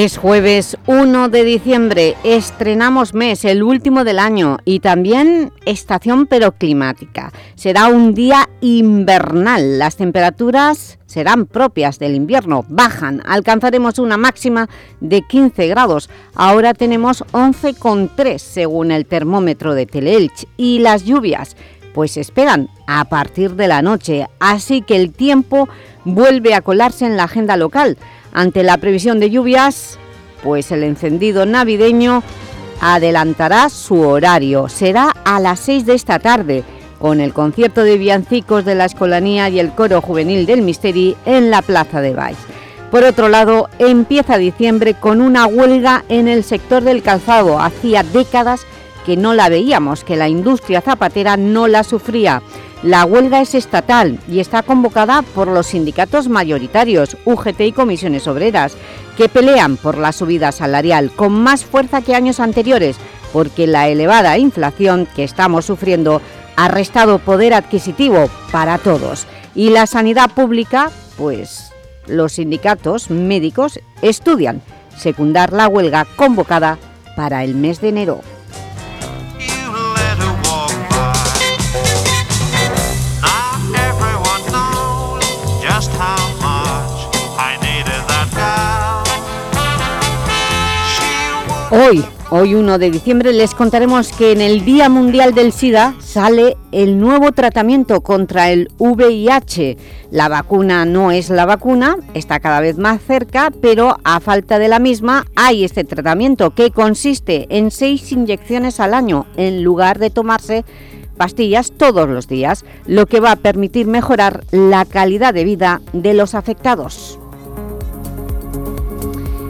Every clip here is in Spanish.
Es jueves 1 de diciembre, estrenamos mes, el último del año y también estación pero climática. Será un día invernal, las temperaturas serán propias del invierno, bajan, alcanzaremos una máxima de 15 grados. Ahora tenemos 11,3 según el termómetro de Teleelch y las lluvias pues esperan a partir de la noche, así que el tiempo vuelve a colarse en la agenda local. Ante la previsión de lluvias, pues el encendido navideño adelantará su horario. Será a las 6 de esta tarde, con el concierto de villancicos de la Escolanía y el coro juvenil del Misteri en la Plaza de Baix. Por otro lado, empieza diciembre con una huelga en el sector del calzado. Hacía décadas que no la veíamos, que la industria zapatera no la sufría. La huelga es estatal y está convocada por los sindicatos mayoritarios, UGT y Comisiones Obreras, que pelean por la subida salarial con más fuerza que años anteriores, porque la elevada inflación que estamos sufriendo ha restado poder adquisitivo para todos. Y la sanidad pública, pues los sindicatos médicos estudian secundar la huelga convocada para el mes de enero. Hoy, hoy 1 de diciembre, les contaremos que en el Día Mundial del SIDA sale el nuevo tratamiento contra el VIH. La vacuna no es la vacuna, está cada vez más cerca, pero a falta de la misma hay este tratamiento que consiste en seis inyecciones al año en lugar de tomarse pastillas todos los días, lo que va a permitir mejorar la calidad de vida de los afectados.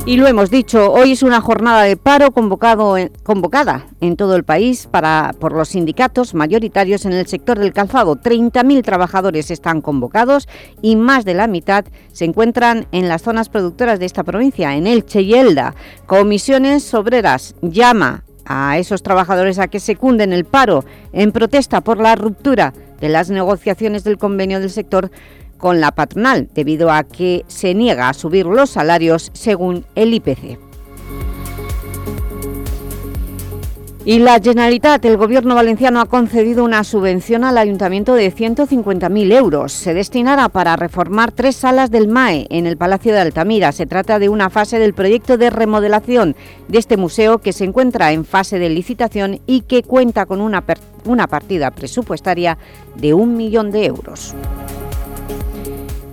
Y lo hemos dicho, hoy es una jornada de paro convocada en todo el país para, por los sindicatos mayoritarios en el sector del calzado. 30.000 trabajadores están convocados y más de la mitad se encuentran en las zonas productoras de esta provincia, en Elche y Elda. Comisiones Obreras llama a esos trabajadores a que secunden el paro en protesta por la ruptura de las negociaciones del convenio del sector con la patronal, debido a que se niega a subir los salarios según el IPC. Y la Generalitat, el Gobierno valenciano, ha concedido una subvención al Ayuntamiento de 150.000 euros. Se destinará para reformar tres salas del MAE en el Palacio de Altamira. Se trata de una fase del proyecto de remodelación de este museo que se encuentra en fase de licitación y que cuenta con una, una partida presupuestaria de un millón de euros.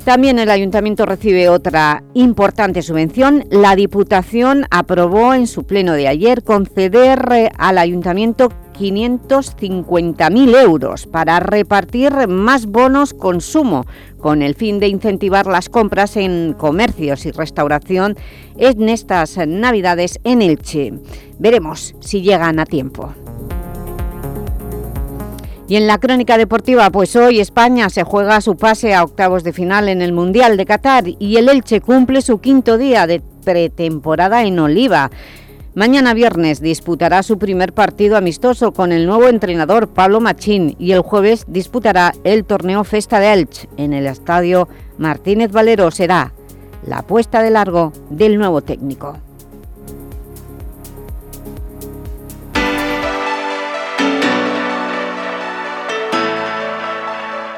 También el Ayuntamiento recibe otra importante subvención. La Diputación aprobó en su pleno de ayer conceder al Ayuntamiento 550.000 euros para repartir más bonos consumo con el fin de incentivar las compras en comercios y restauración en estas Navidades en Elche. Veremos si llegan a tiempo. Y en la crónica deportiva, pues hoy España se juega su pase a octavos de final en el Mundial de Qatar y el Elche cumple su quinto día de pretemporada en Oliva. Mañana viernes disputará su primer partido amistoso con el nuevo entrenador Pablo Machín y el jueves disputará el torneo Festa de Elche en el estadio Martínez Valero. Será la puesta de largo del nuevo técnico.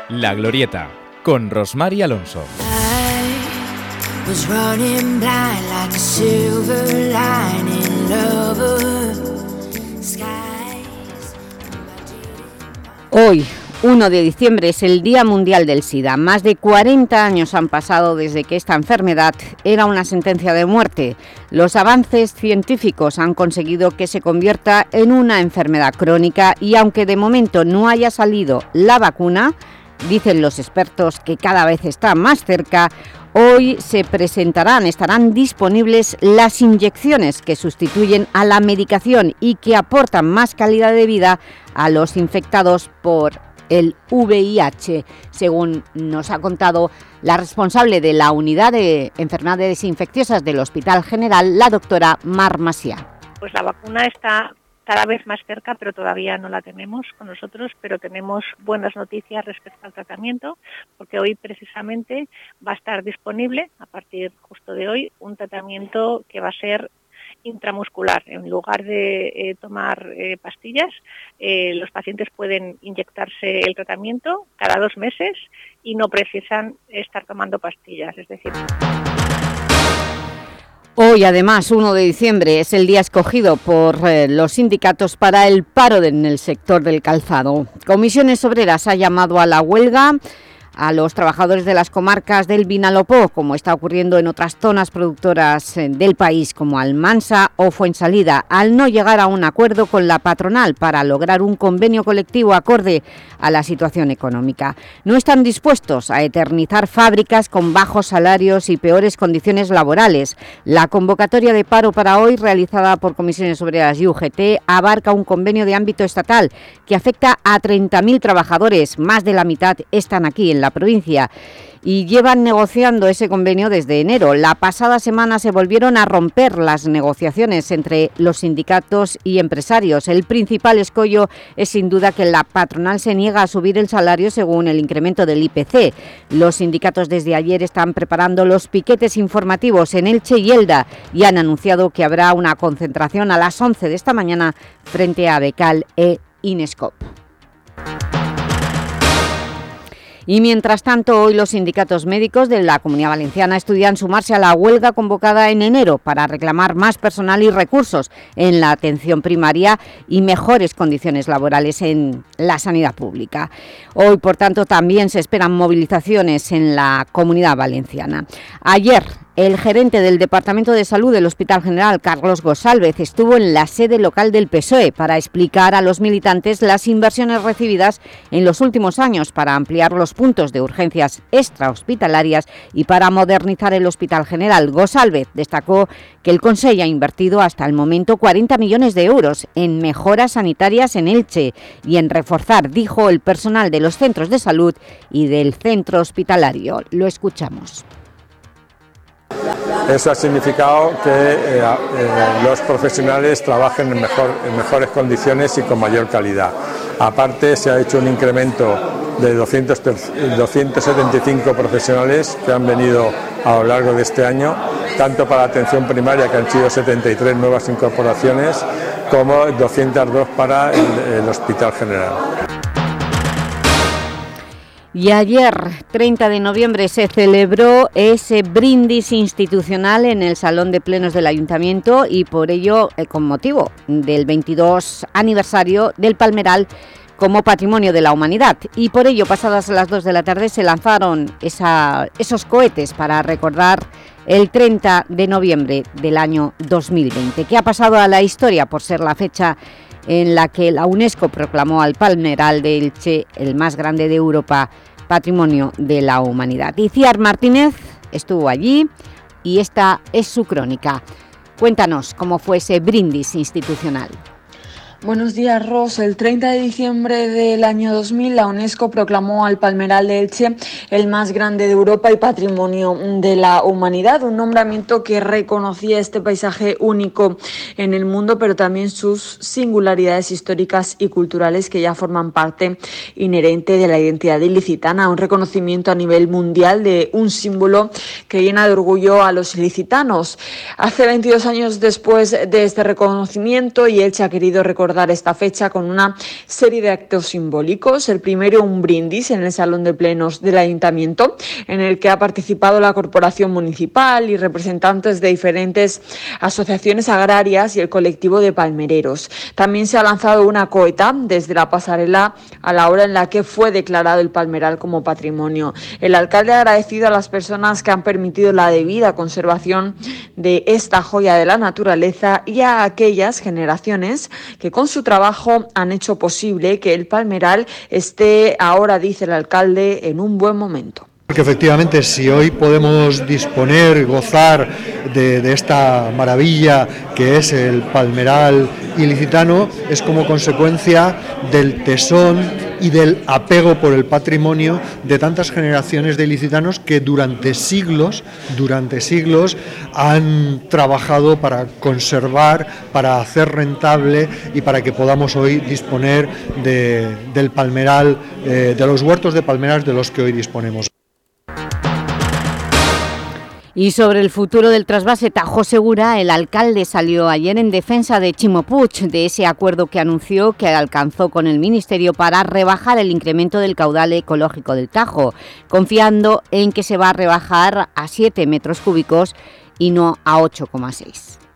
La Glorieta, con Rosmar Alonso. Hoy, 1 de diciembre, es el Día Mundial del SIDA. Más de 40 años han pasado desde que esta enfermedad era una sentencia de muerte. Los avances científicos han conseguido que se convierta en una enfermedad crónica y aunque de momento no haya salido la vacuna, Dicen los expertos que cada vez está más cerca Hoy se presentarán, estarán disponibles las inyecciones que sustituyen a la medicación y que aportan más calidad de vida a los infectados por el VIH, según nos ha contado la responsable de la Unidad de Enfermedades Infecciosas del Hospital General, la doctora Mar Masia. Pues la vacuna está cada vez más cerca, pero todavía no la tenemos con nosotros, pero tenemos buenas noticias respecto al tratamiento, porque hoy precisamente va a estar disponible, a partir justo de hoy, un tratamiento que va a ser intramuscular. En lugar de eh, tomar eh, pastillas, eh, los pacientes pueden inyectarse el tratamiento cada dos meses y no precisan estar tomando pastillas. Es decir, Hoy, además, 1 de diciembre, es el día escogido por los sindicatos para el paro en el sector del calzado. Comisiones Obreras ha llamado a la huelga a los trabajadores de las comarcas del Vinalopó, como está ocurriendo en otras zonas productoras eh, del país, como Almansa o Fuensalida, al no llegar a un acuerdo con la patronal para lograr un convenio colectivo acorde a la situación económica. No están dispuestos a eternizar fábricas con bajos salarios y peores condiciones laborales. La convocatoria de paro para hoy, realizada por Comisiones Obreras y UGT, abarca un convenio de ámbito estatal que afecta a 30.000 trabajadores, más de la mitad están aquí en la provincia y llevan negociando ese convenio desde enero. La pasada semana se volvieron a romper las negociaciones entre los sindicatos y empresarios. El principal escollo es sin duda que la patronal se niega a subir el salario según el incremento del IPC. Los sindicatos desde ayer están preparando los piquetes informativos en Elche y Elda y han anunciado que habrá una concentración a las 11 de esta mañana frente a Becal e Inescop. Y mientras tanto, hoy los sindicatos médicos de la Comunidad Valenciana estudian sumarse a la huelga convocada en enero para reclamar más personal y recursos en la atención primaria y mejores condiciones laborales en la sanidad pública. Hoy, por tanto, también se esperan movilizaciones en la Comunidad Valenciana. Ayer, el gerente del Departamento de Salud del Hospital General, Carlos Gosálvez, estuvo en la sede local del PSOE para explicar a los militantes las inversiones recibidas en los últimos años para ampliar los puntos de urgencias extrahospitalarias y para modernizar el Hospital General. Gosálvez destacó que el Consejo ha invertido hasta el momento 40 millones de euros en mejoras sanitarias en Elche y en reforzar, dijo, el personal de los centros de salud y del centro hospitalario. Lo escuchamos. Eso ha significado que eh, eh, los profesionales trabajen en, mejor, en mejores condiciones y con mayor calidad. Aparte, se ha hecho un incremento de 200, 275 profesionales que han venido a lo largo de este año, tanto para atención primaria, que han sido 73 nuevas incorporaciones, como 202 para el Hospital General. Y ayer, 30 de noviembre, se celebró ese brindis institucional en el Salón de Plenos del Ayuntamiento y por ello, eh, con motivo del 22 aniversario del Palmeral como Patrimonio de la Humanidad. Y por ello, pasadas las 2 de la tarde, se lanzaron esos cohetes para recordar el 30 de noviembre del año 2020, que ha pasado a la historia por ser la fecha en la que la UNESCO proclamó al Palmeral de Elche, el más grande de Europa, Patrimonio de la Humanidad. Iciar Martínez estuvo allí y esta es su crónica. Cuéntanos cómo fue ese brindis institucional. Buenos días, Ros. El 30 de diciembre del año 2000, la UNESCO proclamó al Palmeral de Elche el más grande de Europa y patrimonio de la humanidad, un nombramiento que reconocía este paisaje único en el mundo, pero también sus singularidades históricas y culturales que ya forman parte inherente de la identidad ilicitana, un reconocimiento a nivel mundial de un símbolo que llena de orgullo a los ilicitanos. Hace 22 años después de este reconocimiento, y Elche ha querido recordar recordar esta fecha con una serie de actos simbólicos. El primero, un brindis en el Salón de Plenos del Ayuntamiento, en el que ha participado la Corporación Municipal y representantes de diferentes asociaciones agrarias y el colectivo de palmereros. También se ha lanzado una coeta desde la pasarela a la hora en la que fue declarado el palmeral como patrimonio. El alcalde ha agradecido a las personas que han permitido la debida conservación de esta joya de la naturaleza y a aquellas generaciones que con su trabajo han hecho posible que el Palmeral esté ahora, dice el alcalde, en un buen momento. Porque efectivamente si hoy podemos disponer, gozar de, esta maravilla que es el palmeral ilicitano, es como consecuencia del tesón y del apego por el patrimonio de tantas generaciones de ilicitanos que durante siglos, durante siglos han trabajado para conservar, para hacer rentable y para que podamos hoy disponer de, del palmeral, eh, de los huertos de palmeras de los que hoy disponemos. Y sobre el futuro del trasvase Tajo Segura, el alcalde salió ayer en defensa de Chimo Puig, de ese acuerdo que anunció que alcanzó con el Ministerio para rebajar el incremento del caudal ecológico del Tajo, confiando en que se va a rebajar a 7 metros cúbicos y no a 8,6.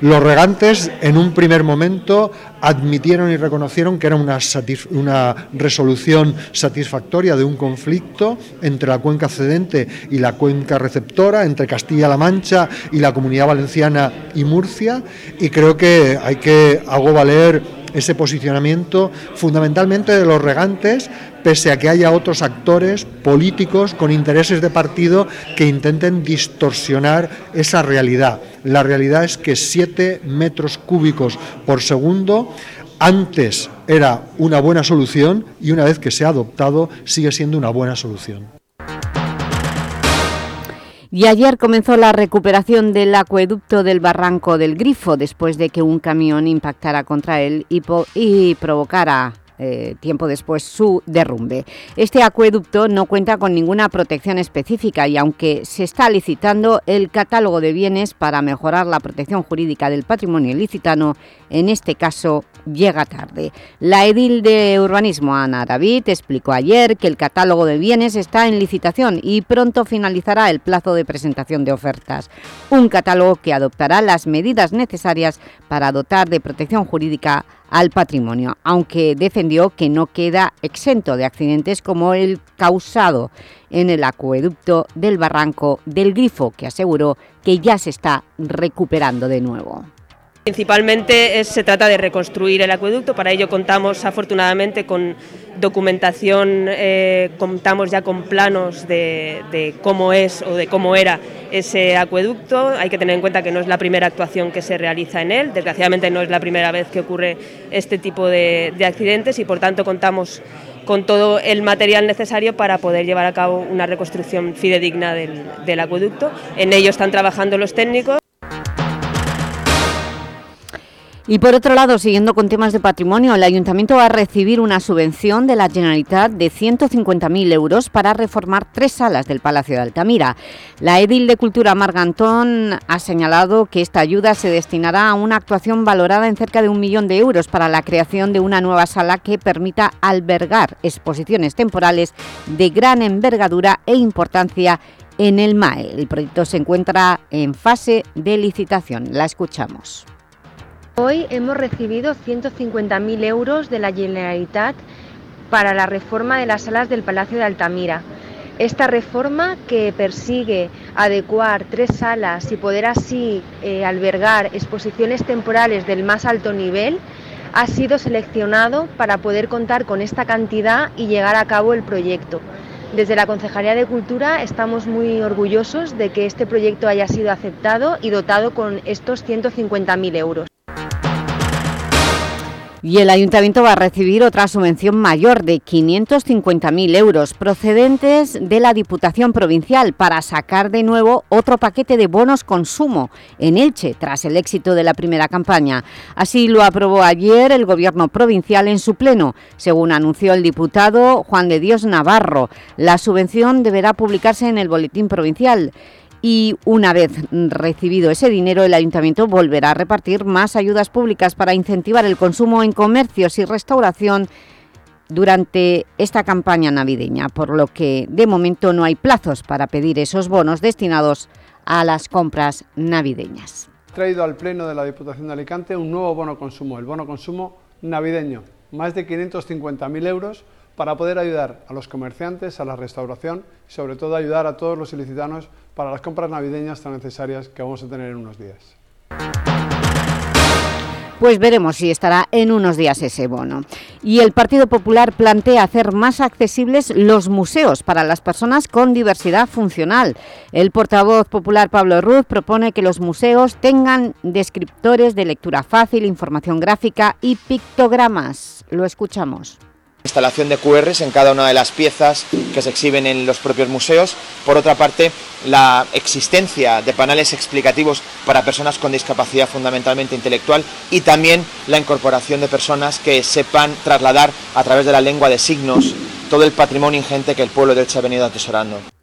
Los regantes en un primer momento admitieron y reconocieron que era una, resolución satisfactoria de un conflicto entre la cuenca cedente y la cuenca receptora, entre Castilla-La Mancha y la Comunidad Valenciana y Murcia, y creo que hay que hago valer ese posicionamiento fundamentalmente de los regantes, pese a que haya otros actores políticos con intereses de partido que intenten distorsionar esa realidad. La realidad es que 7 metros cúbicos por segundo antes era una buena solución y una vez que se ha adoptado sigue siendo una buena solución. Y ayer comenzó la recuperación del acueducto del Barranco del Grifo después de que un camión impactara contra él y, y provocara eh, tiempo después su derrumbe. Este acueducto no cuenta con ninguna protección específica y aunque se está licitando el catálogo de bienes para mejorar la protección jurídica del patrimonio licitano, en este caso llega tarde. La edil de urbanismo Ana David explicó ayer que el catálogo de bienes está en licitación y pronto finalizará el plazo de presentación de ofertas. Un catálogo que adoptará las medidas necesarias para dotar de protección jurídica al patrimonio, aunque defendió que no queda exento de accidentes como el causado en el acueducto del Barranco del Grifo, que aseguró que ya se está recuperando de nuevo. Principalmente se trata de reconstruir el acueducto, para ello contamos afortunadamente con documentación, eh, contamos ya con planos de, cómo es o de cómo era ese acueducto. Hay que tener en cuenta que no es la primera actuación que se realiza en él, desgraciadamente no es la primera vez que ocurre este tipo de, de accidentes y por tanto contamos con todo el material necesario para poder llevar a cabo una reconstrucción fidedigna del acueducto. En ello están trabajando los técnicos. Y por otro lado, siguiendo con temas de patrimonio, el Ayuntamiento va a recibir una subvención de la Generalitat de 150.000 euros para reformar tres salas del Palacio de Altamira. La edil de Cultura Margantón ha señalado que esta ayuda se destinará a una actuación valorada en cerca de un millón de euros para la creación de una nueva sala que permita albergar exposiciones temporales de gran envergadura e importancia en el MAE. El proyecto se encuentra en fase de licitación. La escuchamos. Hoy hemos recibido 150.000 euros de la Generalitat para la reforma de las salas del Palacio de Altamira. Esta reforma que persigue adecuar tres salas y poder así eh, albergar exposiciones temporales del más alto nivel ha sido seleccionado para poder contar con esta cantidad y llegar a cabo el proyecto. Desde la Concejalía de Cultura estamos muy orgullosos de que este proyecto haya sido aceptado y dotado con estos 150.000 euros. Y el Ayuntamiento va a recibir otra subvención mayor de 550.000 euros procedentes de la Diputación Provincial para sacar de nuevo otro paquete de bonos consumo en Elche tras el éxito de la primera campaña. Así lo aprobó ayer el Gobierno provincial en su pleno, según anunció el diputado Juan de Dios Navarro. La subvención deberá publicarse en el Boletín Provincial y una vez recibido ese dinero el Ayuntamiento volverá a repartir más ayudas públicas para incentivar el consumo en comercios y restauración durante esta campaña navideña, por lo que de momento no hay plazos para pedir esos bonos destinados a las compras navideñas. Traído al Pleno de la Diputación de Alicante un nuevo bono consumo, el bono consumo navideño, más de 550.000 euros para poder ayudar a los comerciantes, a la restauración y sobre todo ayudar a todos los ilicitanos para las compras navideñas tan necesarias que vamos a tener en unos días. Pues veremos si estará en unos días ese bono. Y el Partido Popular plantea hacer más accesibles los museos para las personas con diversidad funcional. El portavoz popular Pablo Ruz propone que los museos tengan descriptores de lectura fácil, información gráfica y pictogramas. Lo escuchamos instalación de QRs en cada una de las piezas que se exhiben en los propios museos. Por otra parte, la existencia de paneles explicativos para personas con discapacidad fundamentalmente intelectual y también la incorporación de personas que sepan trasladar a través de la lengua de signos todo el patrimonio ingente que el pueblo de Elche ha venido atesorando.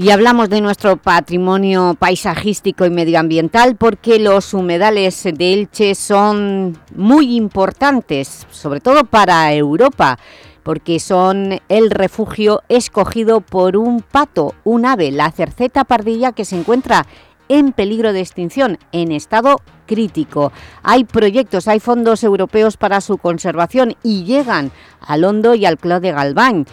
Y hablamos de nuestro patrimonio paisajístico y medioambiental porque los humedales de Elche son muy importantes, sobre todo para Europa, porque son el refugio escogido por un pato, un ave, la cerceta pardilla que se encuentra en peligro de extinción, en estado crítico. Hay proyectos, hay fondos europeos para su conservación y llegan al Hondo y al Clos de Galván.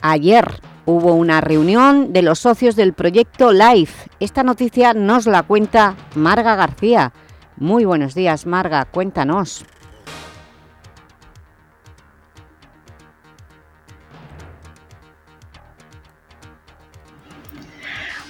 Ayer hubo una reunión de los socios del proyecto LIFE. Esta noticia nos la cuenta Marga García. Muy buenos días, Marga, cuéntanos.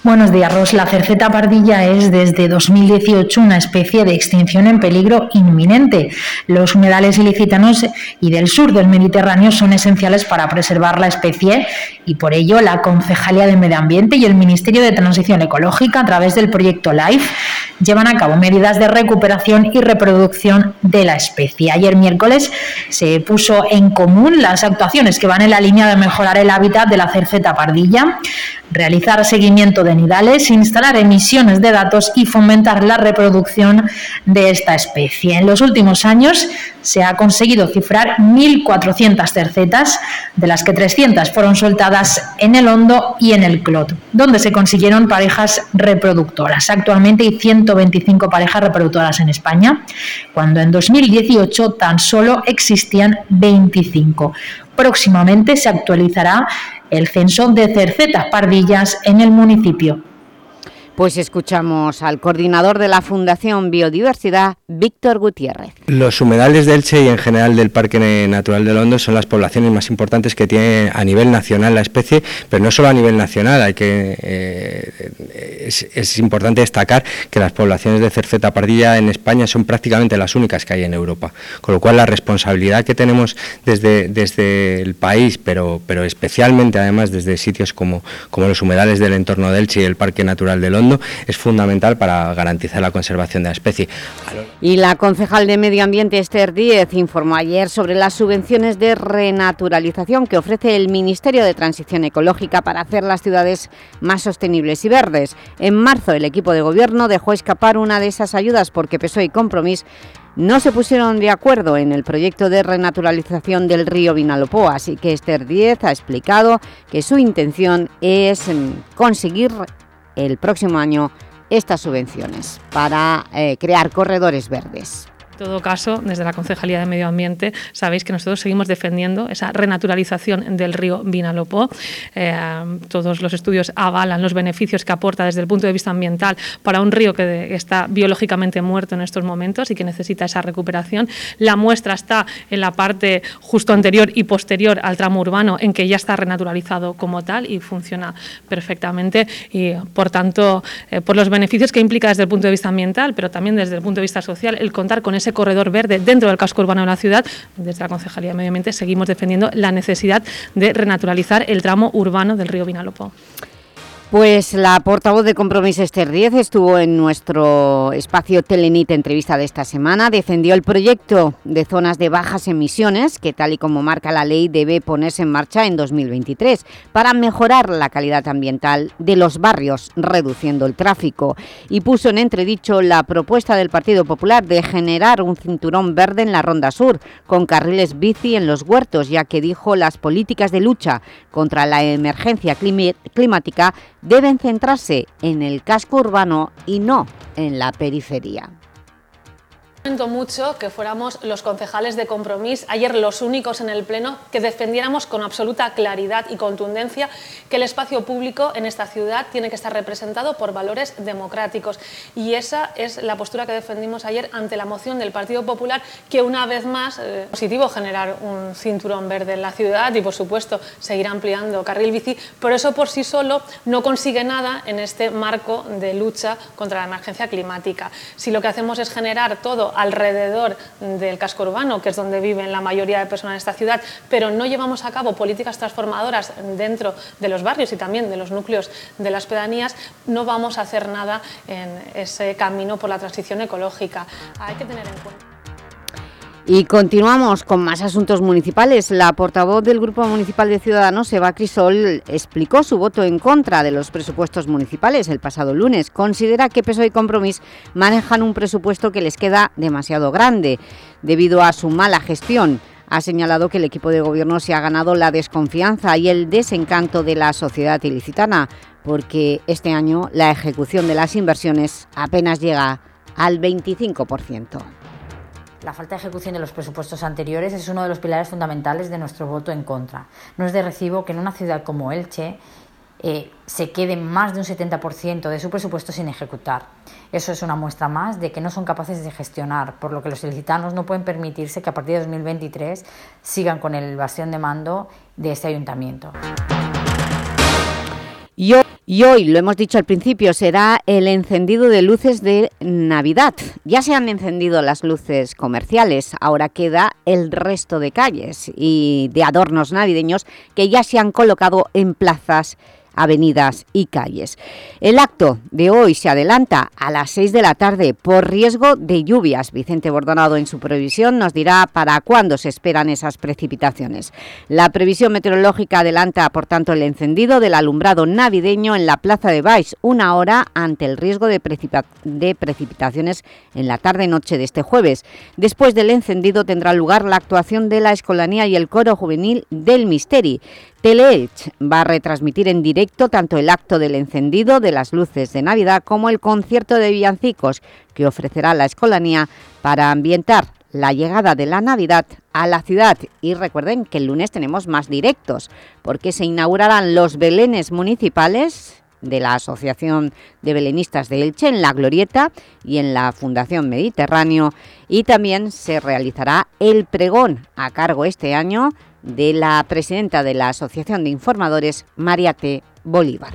Buenos días, Ros. La cerceta pardilla es desde 2018 una especie de extinción en peligro inminente. Los humedales ilicitanos y del sur del Mediterráneo son esenciales para preservar la especie y por ello la Concejalía de Medio Ambiente y el Ministerio de Transición Ecológica a través del proyecto LIFE llevan a cabo medidas de recuperación y reproducción de la especie. Ayer miércoles se puso en común las actuaciones que van en la línea de mejorar el hábitat de la cerceta pardilla realizar seguimiento de instalar emisiones de datos y fomentar la reproducción de esta especie. En los últimos años se ha conseguido cifrar 1.400 cercetas, de las que 300 fueron soltadas en el Hondo y en el Clot, donde se consiguieron parejas reproductoras. Actualmente hay 125 parejas reproductoras en España, cuando en 2018 tan solo existían 25. Próximamente se actualizará el censo de cercetas pardillas en el municipio. Pues escuchamos al coordinador de la Fundación Biodiversidad, Víctor Gutiérrez. Los humedales de Elche y en general del Parque Natural de Hondo son las poblaciones más importantes que tiene a nivel nacional la especie, pero no solo a nivel nacional, hay que eh, es, importante destacar que las poblaciones de cerceta pardilla en España son prácticamente las únicas que hay en Europa, con lo cual la responsabilidad que tenemos desde, desde el país, pero, pero especialmente además desde sitios como, como los humedales del entorno de Elche y el Parque Natural del Es fundamental para garantizar la conservación de la especie. Y la concejal de Medio Ambiente Esther Díez informó ayer sobre las subvenciones de renaturalización que ofrece el Ministerio de Transición Ecológica para hacer las ciudades más sostenibles y verdes. En marzo el equipo de gobierno dejó escapar una de esas ayudas porque PSOE y Compromís no se pusieron de acuerdo en el proyecto de renaturalización del río Vinalopó, así que Esther Díez ha explicado que su intención es mm, conseguir el próximo año estas subvenciones para eh, crear corredores verdes. Todo caso, desde la Concejalía de Medio Ambiente, sabéis que nosotros seguimos defendiendo esa renaturalización del río Vinalopó. Eh, todos los estudios avalan los beneficios que aporta desde el punto de vista ambiental para un río que está biológicamente muerto en estos momentos y que necesita esa recuperación. La muestra está en la parte justo anterior y posterior al tramo urbano, en que ya está renaturalizado como tal y funciona perfectamente. Y, por tanto, eh, por los beneficios que implica desde el punto de vista ambiental, pero también desde el punto de vista social, el contar con ese corredor verde dentro del casco urbano de la ciudad, desde la Concejalía de Medio Ambiente seguimos defendiendo la necesidad de renaturalizar el tramo urbano del río Vinalopó. Pues la portavoz de Compromiso Esther 10 estuvo en nuestro espacio Telenit entrevista de esta semana, defendió el proyecto de zonas de bajas emisiones que tal y como marca la ley debe ponerse en marcha en 2023 para mejorar la calidad ambiental de los barrios reduciendo el tráfico. Y puso en entredicho la propuesta del Partido Popular de generar un cinturón verde en la Ronda Sur con carriles bici en los huertos ya que dijo las políticas de lucha contra la emergencia climática deben centrarse en el casco urbano y no en la periferia. Lamento mucho que fuéramos los concejales de Compromís, ayer los únicos en el Pleno, que defendiéramos con absoluta claridad y contundencia que el espacio público en esta ciudad tiene que estar representado por valores democráticos. Y esa es la postura que defendimos ayer ante la moción del Partido Popular, que una vez más eh, positivo generar un cinturón verde en la ciudad y, por supuesto, seguir ampliando carril bici, pero eso por sí solo no consigue nada en este marco de lucha contra la emergencia climática. Si lo que hacemos es generar todo alrededor del casco urbano, que es donde viven la mayoría de personas en esta ciudad, pero no llevamos a cabo políticas transformadoras dentro de los barrios y también de los núcleos de las pedanías, no vamos a hacer nada en ese camino por la transición ecológica. Hay que tener en cuenta. Y continuamos con más asuntos municipales. La portavoz del Grupo Municipal de Ciudadanos, Eva Crisol, explicó su voto en contra de los presupuestos municipales el pasado lunes. Considera que PSOE y Compromís manejan un presupuesto que les queda demasiado grande debido a su mala gestión. Ha señalado que el equipo de gobierno se ha ganado la desconfianza y el desencanto de la sociedad ilicitana, porque este año la ejecución de las inversiones apenas llega al 25%. La falta de ejecución de los presupuestos anteriores es uno de los pilares fundamentales de nuestro voto en contra. No es de recibo que en una ciudad como Elche eh, se quede más de un 70% de su presupuesto sin ejecutar. Eso es una muestra más de que no son capaces de gestionar, por lo que los ilicitanos no pueden permitirse que a partir de 2023 sigan con el evasión de mando de este ayuntamiento. Y hoy, lo hemos dicho al principio, será el encendido de luces de Navidad. Ya se han encendido las luces comerciales, ahora queda el resto de calles y de adornos navideños que ya se han colocado en plazas avenidas y calles. El acto de hoy se adelanta a las 6 de la tarde por riesgo de lluvias. Vicente Bordonado en su previsión nos dirá para cuándo se esperan esas precipitaciones. La previsión meteorológica adelanta, por tanto, el encendido del alumbrado navideño en la Plaza de Baix, una hora ante el riesgo de, de precipitaciones en la tarde-noche de este jueves. Después del encendido tendrá lugar la actuación de la Escolanía y el Coro Juvenil del Misteri. Teleelch va a retransmitir en directo tanto el acto del encendido de las luces de Navidad como el concierto de villancicos que ofrecerá la Escolanía para ambientar la llegada de la Navidad a la ciudad. Y recuerden que el lunes tenemos más directos porque se inaugurarán los belenes municipales de la Asociación de Belenistas de Elche en La Glorieta y en la Fundación Mediterráneo. Y también se realizará el pregón a cargo este año de la presidenta de la Asociación de Informadores, Mariate Bolívar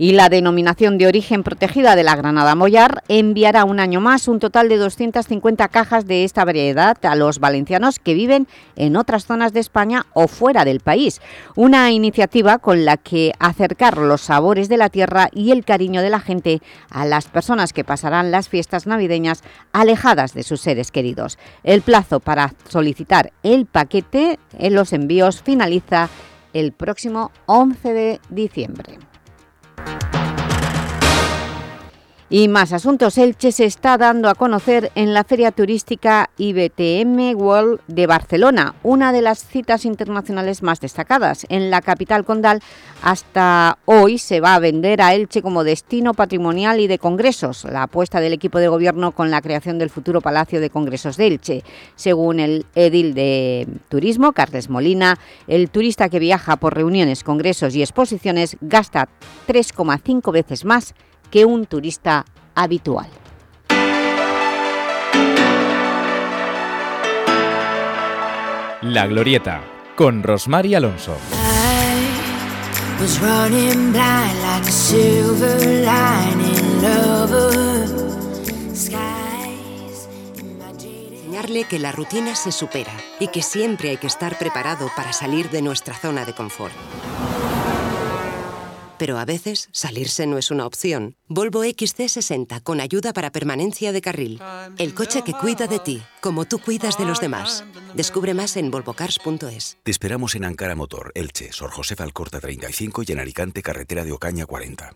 y la denominación de origen protegida de la Granada Mollar enviará un año más un total de 250 cajas de esta variedad a los valencianos que viven en otras zonas de España o fuera del país. Una iniciativa con la que acercar los sabores de la tierra y el cariño de la gente a las personas que pasarán las fiestas navideñas alejadas de sus seres queridos. El plazo para solicitar el paquete en los envíos finaliza el próximo 11 de diciembre. Bye. Y más asuntos. Elche se está dando a conocer en la Feria Turística IBTM World de Barcelona, una de las citas internacionales más destacadas. En la capital condal hasta hoy se va a vender a Elche como destino patrimonial y de congresos, la apuesta del equipo de gobierno con la creación del futuro Palacio de Congresos de Elche. Según el edil de Turismo, Carles Molina, el turista que viaja por reuniones, congresos y exposiciones gasta 3,5 veces más que un turista habitual. La Glorieta, con Rosmar y Alonso. Enseñarle que la rutina se supera y que siempre hay que estar preparado para salir de nuestra zona de confort. Pero a veces salirse no es una opción. Volvo XC60 con ayuda para permanencia de carril. El coche que cuida de ti, como tú cuidas de los demás. Descubre más en volvocars.es. Te esperamos en Ankara Motor, Elche, Sor José Alcorta 35 y en Alicante, carretera de Ocaña 40.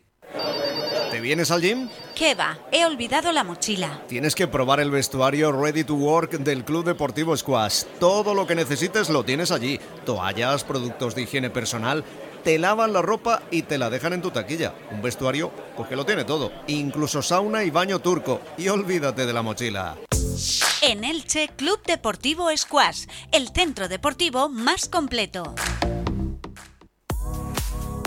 ¿Te vienes al gym? ¿Qué va? He olvidado la mochila. Tienes que probar el vestuario Ready to Work del Club Deportivo Squash. Todo lo que necesites lo tienes allí. Toallas, productos de higiene personal te lavan la ropa y te la dejan en tu taquilla. Un vestuario, pues que lo tiene todo, incluso sauna y baño turco. Y olvídate de la mochila. En Elche, Club Deportivo Squash, el centro deportivo más completo.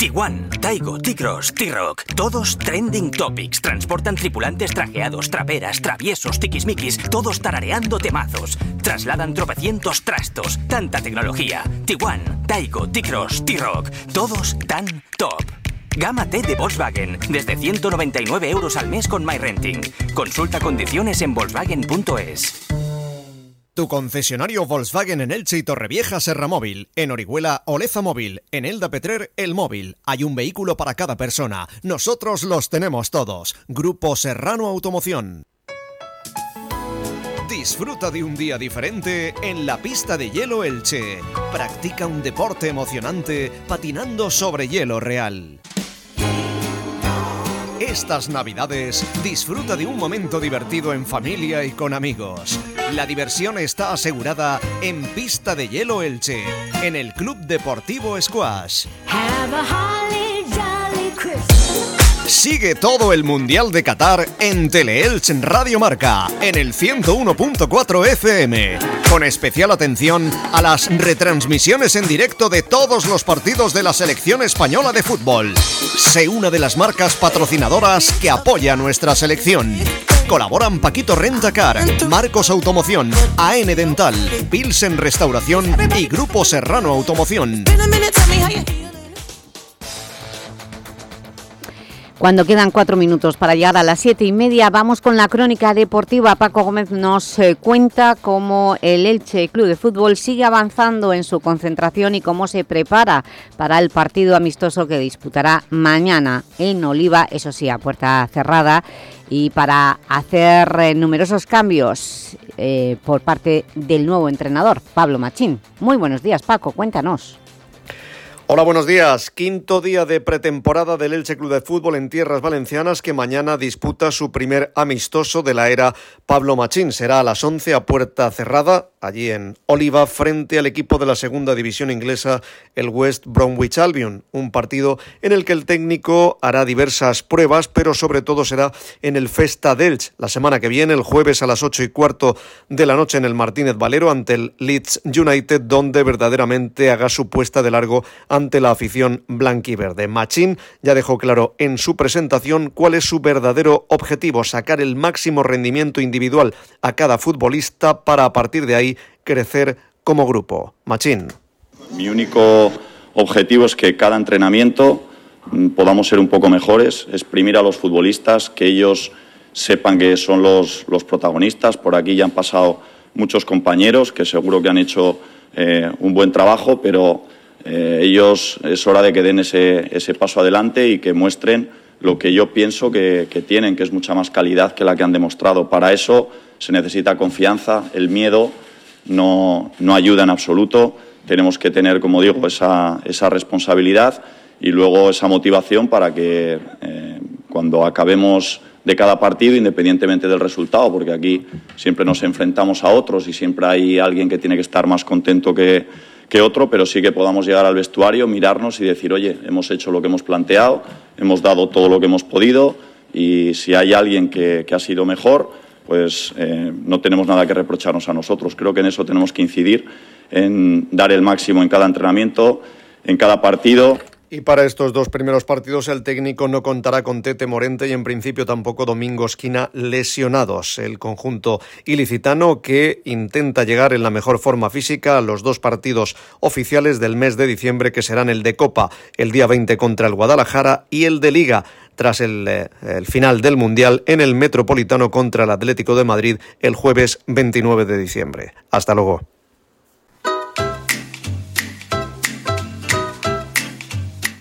Tiguan, Taigo, T-Cross, T-Rock, todos trending topics. Transportan tripulantes trajeados, traperas, traviesos, tiquismiquis, todos tarareando temazos. Trasladan tropecientos trastos, tanta tecnología. Tiguan, Taigo, T-Cross, T-Rock, todos tan top. Gama T de Volkswagen, desde 199 euros al mes con MyRenting. Consulta condiciones en volkswagen.es. Tu concesionario Volkswagen en Elche y Torrevieja Serra Móvil, en Orihuela Oleza Móvil, en Elda Petrer El Móvil. Hay un vehículo para cada persona. Nosotros los tenemos todos. Grupo Serrano Automoción. Disfruta de un día diferente en la pista de hielo Elche. Practica un deporte emocionante patinando sobre hielo real. Estas navidades disfruta de un momento divertido en familia y con amigos. La diversión está asegurada en Pista de Hielo Elche, en el Club Deportivo Squash. Sigue todo el Mundial de Qatar en Teleelch Radio Marca, en el 101.4 FM, con especial atención a las retransmisiones en directo de todos los partidos de la selección española de fútbol. Sé una de las marcas patrocinadoras que apoya nuestra selección. Colaboran Paquito Rentacar, Marcos Automoción, AN Dental, Pilsen Restauración y Grupo Serrano Automoción. Cuando quedan cuatro minutos para llegar a las siete y media, vamos con la crónica deportiva. Paco Gómez nos eh, cuenta cómo el Elche Club de Fútbol sigue avanzando en su concentración y cómo se prepara para el partido amistoso que disputará mañana en Oliva, eso sí, a puerta cerrada, y para hacer eh, numerosos cambios eh, por parte del nuevo entrenador, Pablo Machín. Muy buenos días, Paco, cuéntanos. Hola, buenos días. Quinto día de pretemporada del Elche Club de Fútbol en tierras valencianas que mañana disputa su primer amistoso de la era Pablo Machín. Será a las 11 a puerta cerrada, allí en Oliva, frente al equipo de la segunda división inglesa, el West Bromwich Albion. Un partido en el que el técnico hará diversas pruebas, pero sobre todo será en el Festa Delch la semana que viene, el jueves a las 8 y cuarto de la noche en el Martínez Valero ante el Leeds United, donde verdaderamente haga su puesta de largo la afición blanquiverde. Machín ya dejó claro en su presentación cuál es su verdadero objetivo, sacar el máximo rendimiento individual a cada futbolista para a partir de ahí crecer como grupo. Machín. Mi único objetivo es que cada entrenamiento mm, podamos ser un poco mejores, exprimir a los futbolistas, que ellos sepan que son los, los protagonistas. Por aquí ya han pasado muchos compañeros que seguro que han hecho eh, un buen trabajo, pero eh, ellos es hora de que den ese, ese, paso adelante y que muestren lo que yo pienso que, que, tienen, que es mucha más calidad que la que han demostrado. Para eso se necesita confianza, el miedo no, no ayuda en absoluto. Tenemos que tener, como digo, esa, esa responsabilidad y luego esa motivación para que eh, cuando acabemos de cada partido, independientemente del resultado, porque aquí siempre nos enfrentamos a otros y siempre hay alguien que tiene que estar más contento que, que otro, pero sí que podamos llegar al vestuario, mirarnos y decir, oye, hemos hecho lo que hemos planteado, hemos dado todo lo que hemos podido y si hay alguien que, que ha sido mejor, pues eh, no tenemos nada que reprocharnos a nosotros. Creo que en eso tenemos que incidir, en dar el máximo en cada entrenamiento, en cada partido. Y para estos dos primeros partidos el técnico no contará con Tete Morente y en principio tampoco Domingo Esquina lesionados. El conjunto ilicitano que intenta llegar en la mejor forma física a los dos partidos oficiales del mes de diciembre que serán el de Copa el día 20 contra el Guadalajara y el de Liga tras el, eh, el, final del Mundial en el Metropolitano contra el Atlético de Madrid el jueves 29 de diciembre. Hasta luego.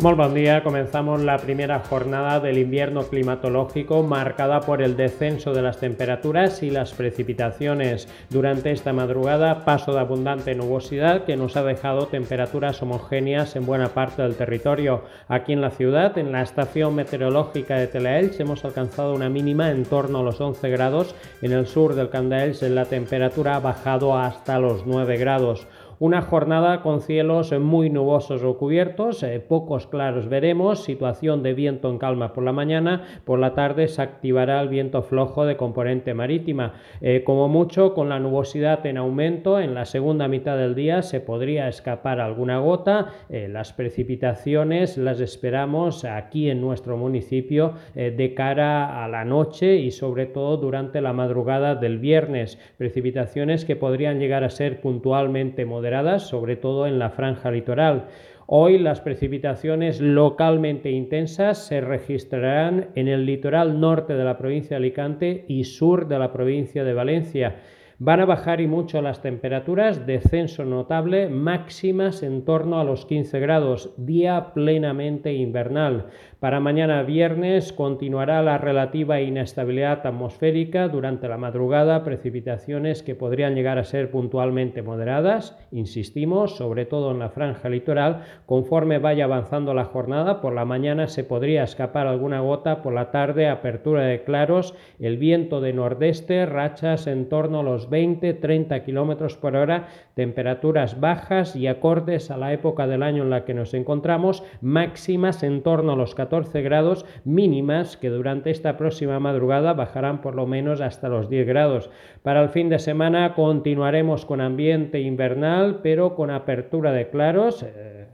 Muy buen día, comenzamos la primera jornada del invierno climatológico marcada por el descenso de las temperaturas y las precipitaciones. Durante esta madrugada, paso de abundante nubosidad que nos ha dejado temperaturas homogéneas en buena parte del territorio. Aquí en la ciudad, en la estación meteorológica de Telaelch, hemos alcanzado una mínima en torno a los 11 grados. En el sur del Candaelch la temperatura ha bajado hasta los 9 grados. Una jornada con cielos muy nubosos o cubiertos, eh, pocos claros veremos, situación de viento en calma por la mañana, por la tarde se activará el viento flojo de componente marítima. Eh, como mucho, con la nubosidad en aumento, en la segunda mitad del día se podría escapar alguna gota. Eh, las precipitaciones las esperamos aquí en nuestro municipio de cara a la noche y sobre todo durante la madrugada del viernes. Precipitaciones que podrían llegar a ser puntualmente moderadas sobre todo en la franja litoral. Hoy las precipitaciones localmente intensas se registrarán en el litoral norte de la provincia de Alicante y sur de la provincia de Valencia. Van a bajar y mucho las temperaturas, descenso notable, máximas en torno a los 15 grados, día plenamente invernal. Para mañana viernes continuará la relativa inestabilidad atmosférica durante la madrugada, precipitaciones que podrían llegar a ser puntualmente moderadas, insistimos, sobre todo en la franja litoral, conforme vaya avanzando la jornada, por la mañana se podría escapar alguna gota, por la tarde apertura de claros, el viento de nordeste, rachas en torno a los 20-30 kilómetros por hora, temperaturas bajas y acordes a la época del año en la que nos encontramos, máximas en torno a los 14 grados mínimas que durante esta próxima madrugada bajarán por lo menos hasta los 10 grados. Para el fin de semana continuaremos con ambiente invernal, pero con apertura de claros. Eh,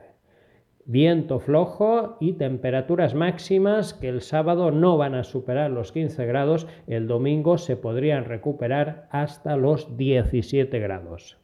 viento flojo y temperaturas máximas que el sábado no van a superar los 15 grados, el domingo se podrían recuperar hasta los 17 grados.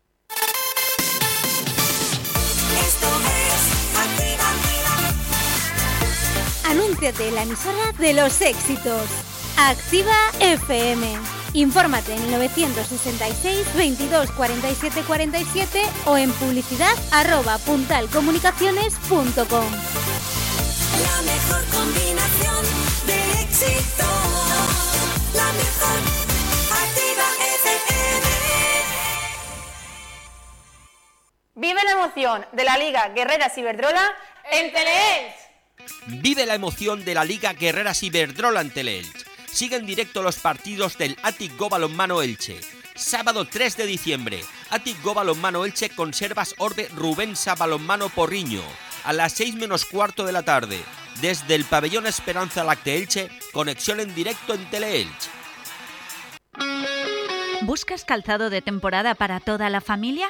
La emisora de los éxitos. Activa FM. Infórmate en 966 22 47 47 o en publicidad arroba puntalcomunicaciones.com. La mejor combinación de éxito. La mejor. Activa FM. Vive la emoción de la Liga Guerrera Ciberdrola en Teleelch. Vive la emoción de la Liga Guerreras Iberdrola ante el Elche. Sigue en directo los partidos del Atic Balonmano Elche. Sábado 3 de diciembre, Atic Balonmano Elche Conservas Orbe Rubensa Balonmano Porriño. A las 6 menos cuarto de la tarde. Desde el pabellón Esperanza Lacte Elche, conexión en directo en Teleelche. ¿Buscas calzado de temporada para toda la familia?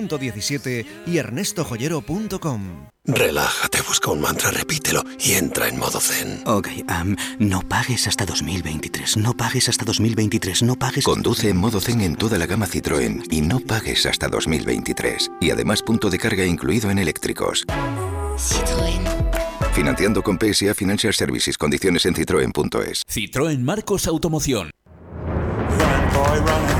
117 y ernestojoyero.com. Relájate, busca un mantra, repítelo y entra en modo zen. Ok, um, no pagues hasta 2023, no pagues hasta 2023, no pagues... Conduce en modo zen en toda la gama Citroën y no pagues hasta 2023. Y además punto de carga incluido en eléctricos. Citroën. Financiando con PSA Financial Services. Condiciones en citroen.es. Citroën Marcos Automoción. Run, boy, run.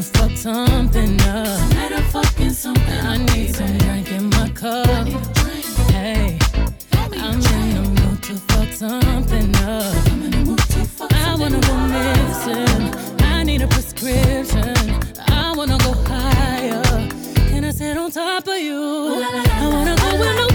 To fuck something up. I done fucking something I need some drink in my cup. Hey, I'm in the mood to fuck something up. I wanna go missing. I need a prescription. I wanna go higher. Can I sit on top of you? I wanna go with no.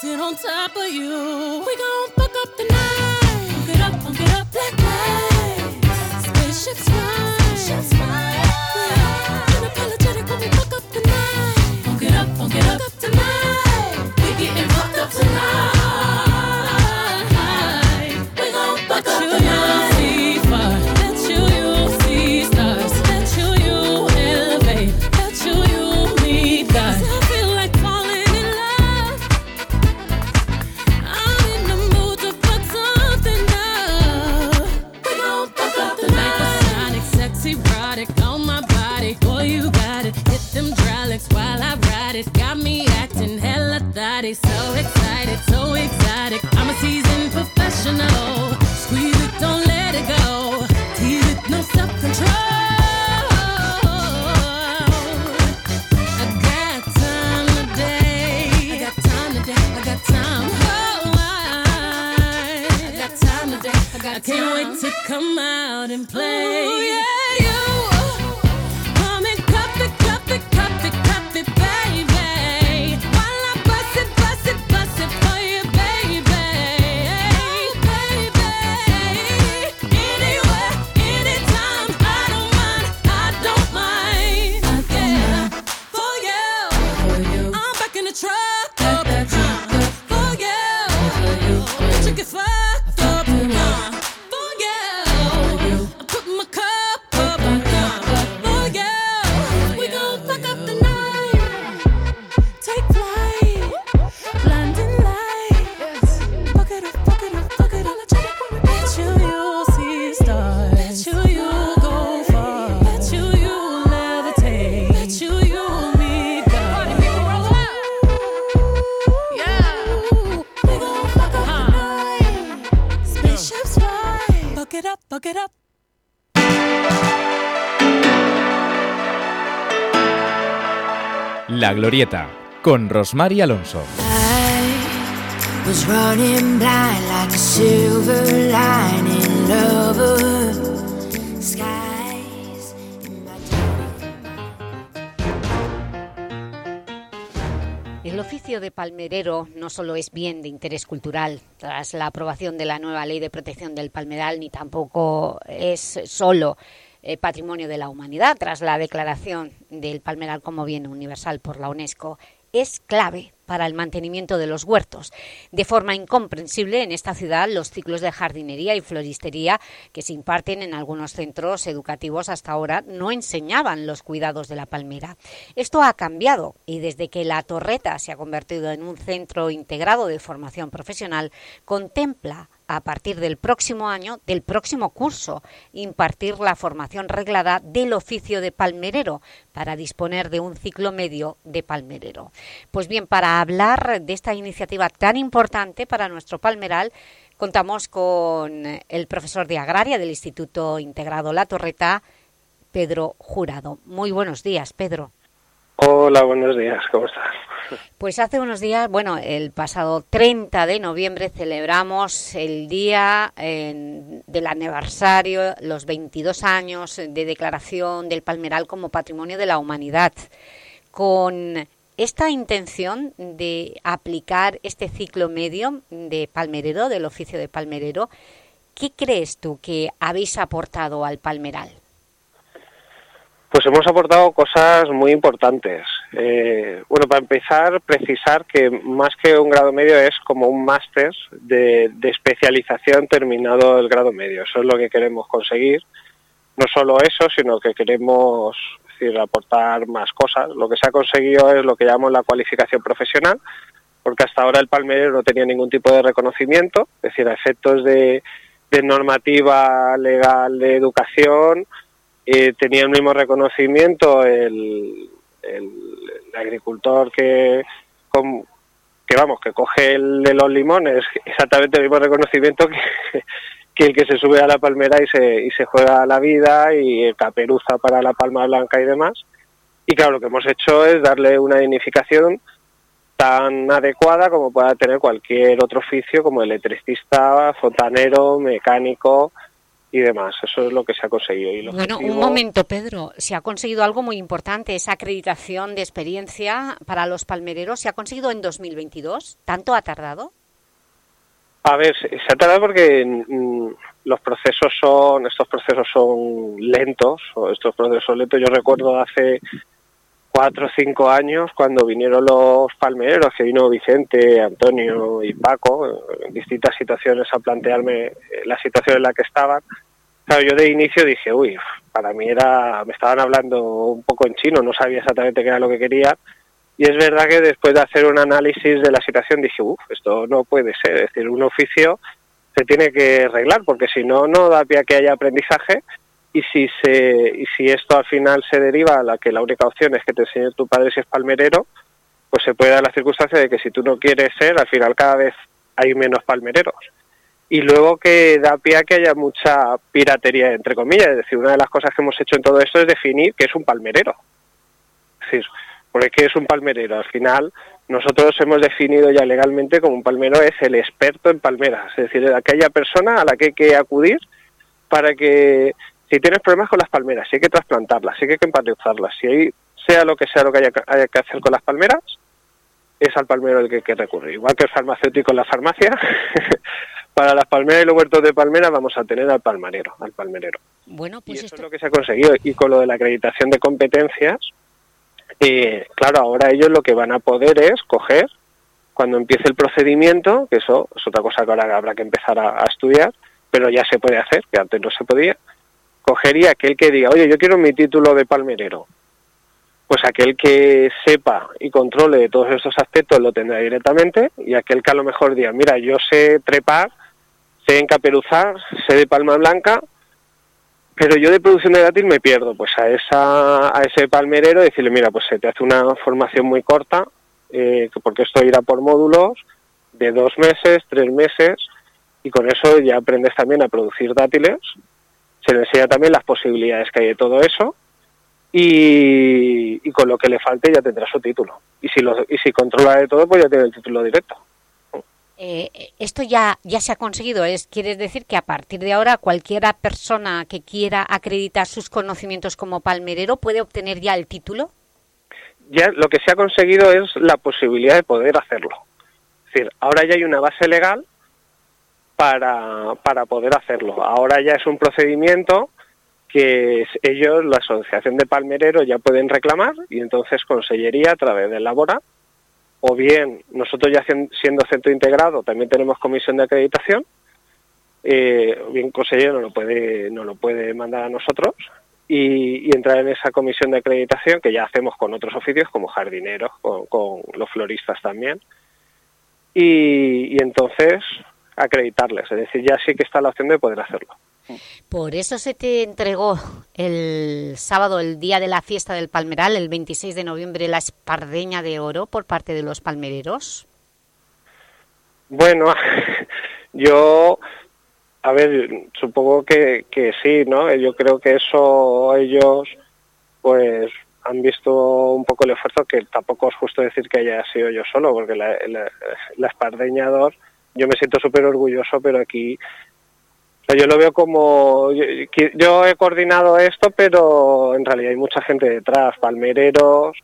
sit on top of you. We gon' fuck up the night. Funk it up, funk it up like nice. Spaceships fly. Spaceships fly. Yeah. Unapologetic when we fuck up the night. Funk it up, funk it up, fuck up tonight. We gettin' fucked up tonight. out and play. Con Rosmar y Alonso. El oficio de palmerero no solo es bien de interés cultural, tras la aprobación de la nueva Ley de Protección del Palmeral, ni tampoco es solo eh, Patrimonio de la Humanidad tras la declaración del palmeral como bien universal por la UNESCO es clave para el mantenimiento de los huertos. De forma incomprensible, en esta ciudad, los ciclos de jardinería y floristería que se imparten en algunos centros educativos hasta ahora no enseñaban los cuidados de la palmera. Esto ha cambiado y desde que la Torreta se ha convertido en un centro integrado de formación profesional, contempla a partir del próximo año, del próximo curso, impartir la formación reglada del oficio de palmerero para disponer de un ciclo medio de palmerero. Pues bien, para hablar de esta iniciativa tan importante para nuestro palmeral, contamos con el profesor de Agraria del Instituto Integrado La Torreta, Pedro Jurado. Muy buenos días, Pedro. Hola, buenos días, ¿cómo estás? Pues hace unos días, bueno, el pasado 30 de noviembre celebramos el día del aniversario, los 22 años de declaración del Palmeral como Patrimonio de la Humanidad, con esta intención de aplicar este ciclo medio de palmerero, del oficio de palmerero, ¿qué crees tú que habéis aportado al Palmeral? Pues hemos aportado cosas muy importantes. Eh, bueno, para empezar, precisar que más que un grado medio es como un máster de, especialización terminado el grado medio. Eso es lo que queremos conseguir. No solo eso, sino que queremos decir, aportar más cosas. Lo que se ha conseguido es lo que llamamos la cualificación profesional, porque hasta ahora el palmerero no tenía ningún tipo de reconocimiento, es decir, a efectos de normativa legal de educación, tenía el mismo reconocimiento el, agricultor que, que vamos que coge el de los limones exactamente el mismo reconocimiento que, que el que se sube a la palmera y se, y se juega la vida y el caperuza para la palma blanca y demás. Y claro lo que hemos hecho es darle una dignificación tan adecuada como pueda tener cualquier otro oficio como electricista, fontanero, mecánico, y demás. Eso es lo que se ha conseguido. Y bueno, objetivo... un momento, Pedro. Se ha conseguido algo muy importante, esa acreditación de experiencia para los palmereros. ¿Se ha conseguido en 2022? ¿Tanto ha tardado? A ver, se ha tardado porque mm, los procesos son, estos procesos son lentos, o estos procesos son lentos. Yo recuerdo hace cuatro o cinco años cuando vinieron los palmereros, que vino Vicente, Antonio y Paco, en distintas situaciones a plantearme la situación en la que estaban. Claro, yo de inicio dije, uy, para mí era, me estaban hablando un poco en chino, no sabía exactamente qué era lo que quería. Y es verdad que después de hacer un análisis de la situación dije, uff, esto no puede ser. Es decir, un oficio se tiene que arreglar porque si no, no da pie a que haya aprendizaje y si se y si esto al final se deriva a la que la única opción es que te enseñe tu padre si es palmerero, pues se puede dar la circunstancia de que si tú no quieres ser, al final cada vez hay menos palmereros. Y luego que da pie a que haya mucha piratería, entre comillas. Es decir, una de las cosas que hemos hecho en todo esto es definir qué es un palmerero. Es decir, porque ¿qué es un palmerero? Al final, nosotros hemos definido ya legalmente como un palmero es el experto en palmeras. Es decir, aquella persona a la que hay que acudir para que si tienes problemas con las palmeras, si hay que trasplantarlas, si hay que empanizarlas, si hay, sea lo que sea lo que haya, haya, que hacer con las palmeras, es al palmero el que hay que recurrir. Igual que el farmacéutico en la farmacia, para las palmeras y los huertos de palmeras vamos a tener al palmarero, al palmerero. Bueno, pues y eso esto... es lo que se ha conseguido. Y con lo de la acreditación de competencias, eh, claro, ahora ellos lo que van a poder es coger, cuando empiece el procedimiento, que eso es otra cosa que ahora habrá que empezar a, a estudiar, pero ya se puede hacer, que antes no se podía, cogería aquel que diga, oye, yo quiero mi título de palmerero. Pues aquel que sepa y controle todos estos aspectos lo tendrá directamente y aquel que a lo mejor diga, mira, yo sé trepar, sé encaperuzar, sé de palma blanca, pero yo de producción de dátil me pierdo. Pues a, esa, a ese palmerero decirle, mira, pues se te hace una formación muy corta, eh, porque esto irá por módulos de dos meses, tres meses, y con eso ya aprendes también a producir dátiles le enseña también las posibilidades que hay de todo eso y, y, con lo que le falte ya tendrá su título. Y si, lo, y si controla de todo, pues ya tiene el título directo. Eh, esto ya, ya se ha conseguido, es quiere decir que a partir de ahora cualquiera persona que quiera acreditar sus conocimientos como palmerero puede obtener ya el título. Ya lo que se ha conseguido es la posibilidad de poder hacerlo. Es decir, ahora ya hay una base legal para, para poder hacerlo. Ahora ya es un procedimiento que ellos, la Asociación de Palmereros, ya pueden reclamar y entonces Consellería, a través de Labora, o bien nosotros ya sien- siendo centro integrado también tenemos comisión de acreditación, eh, o bien consejero no lo puede, no lo puede mandar a nosotros y, entrar en esa comisión de acreditación que ya hacemos con otros oficios como jardineros, con, los floristas también. Y entonces acreditarles, es decir, ya sí que está la opción de poder hacerlo. Por eso se te entregó el sábado, el día de la fiesta del Palmeral, el 26 de noviembre, la espardeña de oro por parte de los palmereros. Bueno, yo, a ver, supongo que, que sí, ¿no? Yo creo que eso ellos, pues, han visto un poco el esfuerzo, que tampoco es justo decir que haya sido yo solo, porque la, la, la Espardeña 2, yo me siento súper orgulloso, pero aquí, yo lo veo como, yo, he coordinado esto, pero en realidad hay mucha gente detrás, palmereros,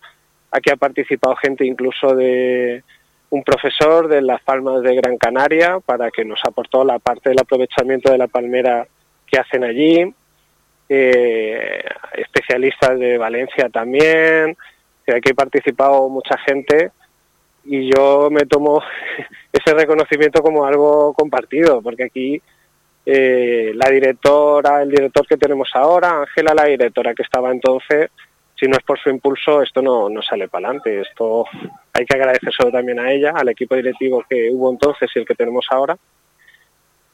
aquí ha participado gente incluso de un profesor de Las Palmas de Gran Canaria para que nos aportó la parte del aprovechamiento de la palmera que hacen allí, eh, especialistas de Valencia también, aquí ha participado mucha gente. Y yo me tomo ese reconocimiento como algo compartido, porque aquí eh, la directora, el director que tenemos ahora, Ángela, la directora que estaba entonces, si no es por su impulso, esto no, no sale para adelante. Esto hay que agradecérselo también a ella, al equipo directivo que hubo entonces y el que tenemos ahora,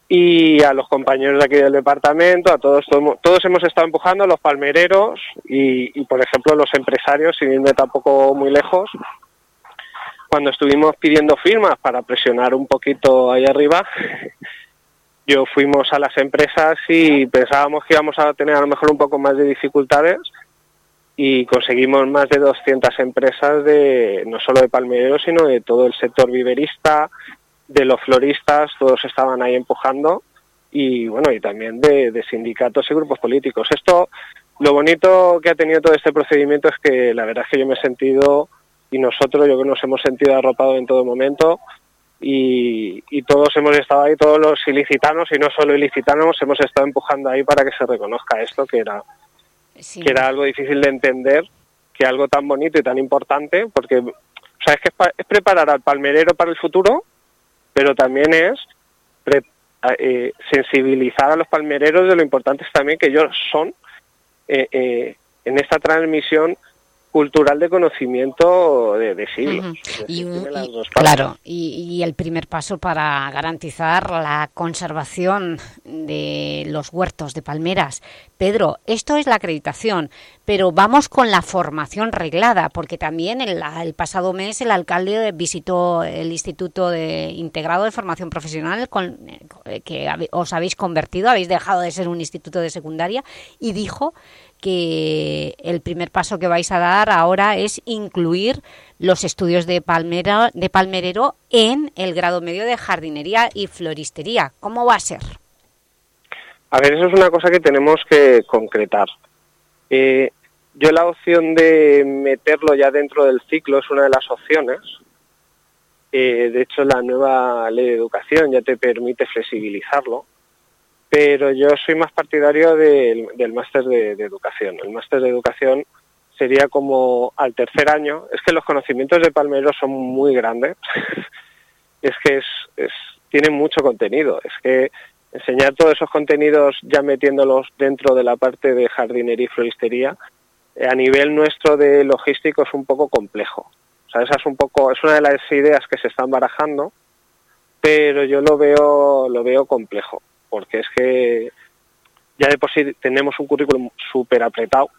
y a los compañeros de aquí del departamento, a todos, todos, todos hemos estado empujando, los palmereros y, y, por ejemplo, los empresarios, sin irme tampoco muy lejos, cuando estuvimos pidiendo firmas para presionar un poquito ahí arriba, yo fuimos a las empresas y pensábamos que íbamos a tener a lo mejor un poco más de dificultades y conseguimos más de 200 empresas de no solo de palmereros sino de todo el sector viverista de los floristas todos estaban ahí empujando y bueno y también de, de, sindicatos y grupos políticos. Esto lo bonito que ha tenido todo este procedimiento es que la verdad es que yo me he sentido y nosotros yo creo que nos hemos sentido arropados en todo momento y, y, todos hemos estado ahí, todos los ilicitanos y no solo ilicitanos hemos estado empujando ahí para que se reconozca esto que era sí. que era algo difícil de entender, que algo tan bonito y tan importante, porque o sea, es que es, es preparar al palmerero para el futuro, pero también es pre, eh, sensibilizar a los palmereros de lo importantes también que ellos son eh, eh, en esta transmisión cultural de conocimiento de, de siglos. Uh -huh. y, y, claro, y, y, el primer paso para garantizar la conservación de los huertos de palmeras. Pedro, esto es la acreditación, pero vamos con la formación reglada, porque también el, el pasado mes el alcalde visitó el Instituto de Integrado de Formación Profesional con, que os habéis convertido, habéis dejado de ser un instituto de secundaria, y dijo que el primer paso que vais a dar ahora es incluir los estudios de, palmera, de palmerero en el grado medio de jardinería y floristería. ¿Cómo va a ser? A ver, eso es una cosa que tenemos que concretar. Eh, yo la opción de meterlo ya dentro del ciclo es una de las opciones. Eh, de hecho, la nueva ley de educación ya te permite flexibilizarlo pero yo soy más partidario del, máster de, educación. El máster de educación sería como al tercer año. Es que los conocimientos de Palmero son muy grandes. es que es, es, mucho contenido. Es que enseñar todos esos contenidos ya metiéndolos dentro de la parte de jardinería y floristería, eh, a nivel nuestro de logístico es un poco complejo. O sea, esa es un poco, es una de las ideas que se están barajando, pero yo lo veo, lo veo complejo porque es que ya de por sí tenemos un currículum súper apretado,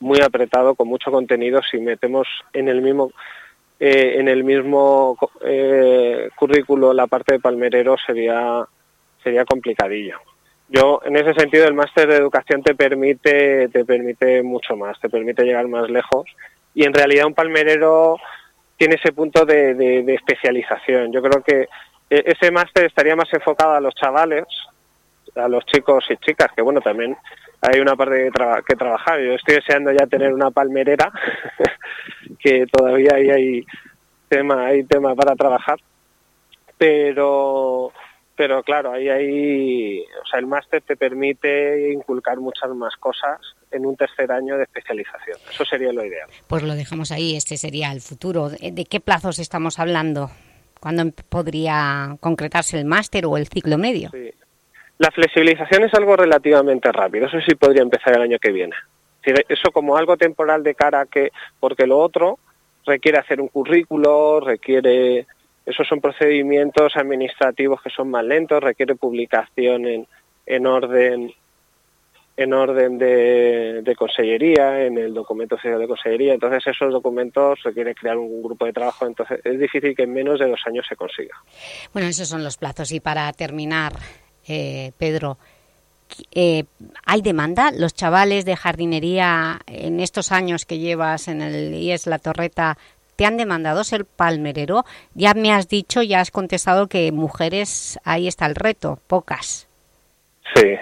muy apretado, con mucho contenido, si metemos en el mismo eh, en el mismo eh, currículo la parte de palmerero sería sería complicadillo. Yo en ese sentido el máster de educación te permite te permite mucho más, te permite llegar más lejos y en realidad un palmerero tiene ese punto de, especialización. Yo creo que ese máster estaría más enfocado a los chavales a los chicos y chicas, que bueno, también hay una parte que, tra que trabajar. Yo estoy deseando ya tener una palmerera, que todavía hay, hay tema hay tema para trabajar, pero pero claro, ahí hay, o sea, el máster te permite inculcar muchas más cosas en un tercer año de especialización. Eso sería lo ideal. Pues lo dejamos ahí, este sería el futuro. ¿De qué plazos estamos hablando? ¿Cuándo podría concretarse el máster o el ciclo medio? Sí. La flexibilización es algo relativamente rápido, eso sí podría empezar el año que viene. Eso como algo temporal de cara a que, porque lo otro requiere hacer un currículo, requiere, esos son procedimientos administrativos que son más lentos, requiere publicación en, en orden en orden de, de consellería, en el documento oficial de consellería, entonces esos documentos requiere crear un grupo de trabajo, entonces es difícil que en menos de dos años se consiga. Bueno, esos son los plazos. Y para terminar, eh, Pedro, eh, ¿hay demanda? ¿Los chavales de jardinería en estos años que llevas en el IES La Torreta te han demandado ser palmerero? Ya me has dicho, ya has contestado que mujeres, ahí está el reto, pocas. Sí,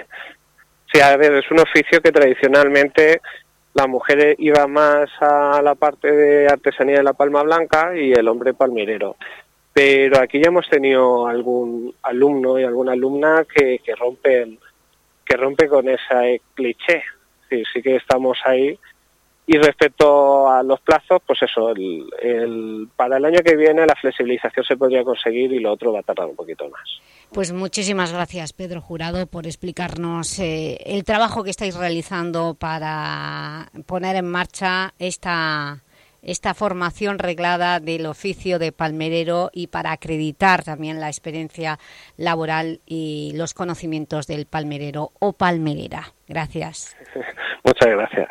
sí, a ver, es un oficio que tradicionalmente la mujer iba más a la parte de artesanía de la palma blanca y el hombre palmerero. Pero aquí ya hemos tenido algún alumno y alguna alumna que, que que rompe con ese cliché. Sí, sí que estamos ahí. Y respecto a los plazos, pues eso, el, el- para el año que viene la flexibilización se podría conseguir y lo otro va a tardar un poquito más. Pues muchísimas gracias, Pedro Jurado, por explicarnos eh, el trabajo que estáis realizando para poner en marcha esta, esta formación reglada del oficio de palmerero y para acreditar también la experiencia laboral y los conocimientos del palmerero o palmerera. Gracias. Muchas gracias.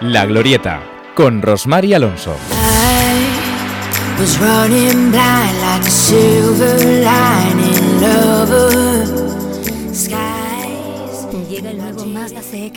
La Glorieta, con Rosmar y Alonso. was running blind like a silver lining lover. Llega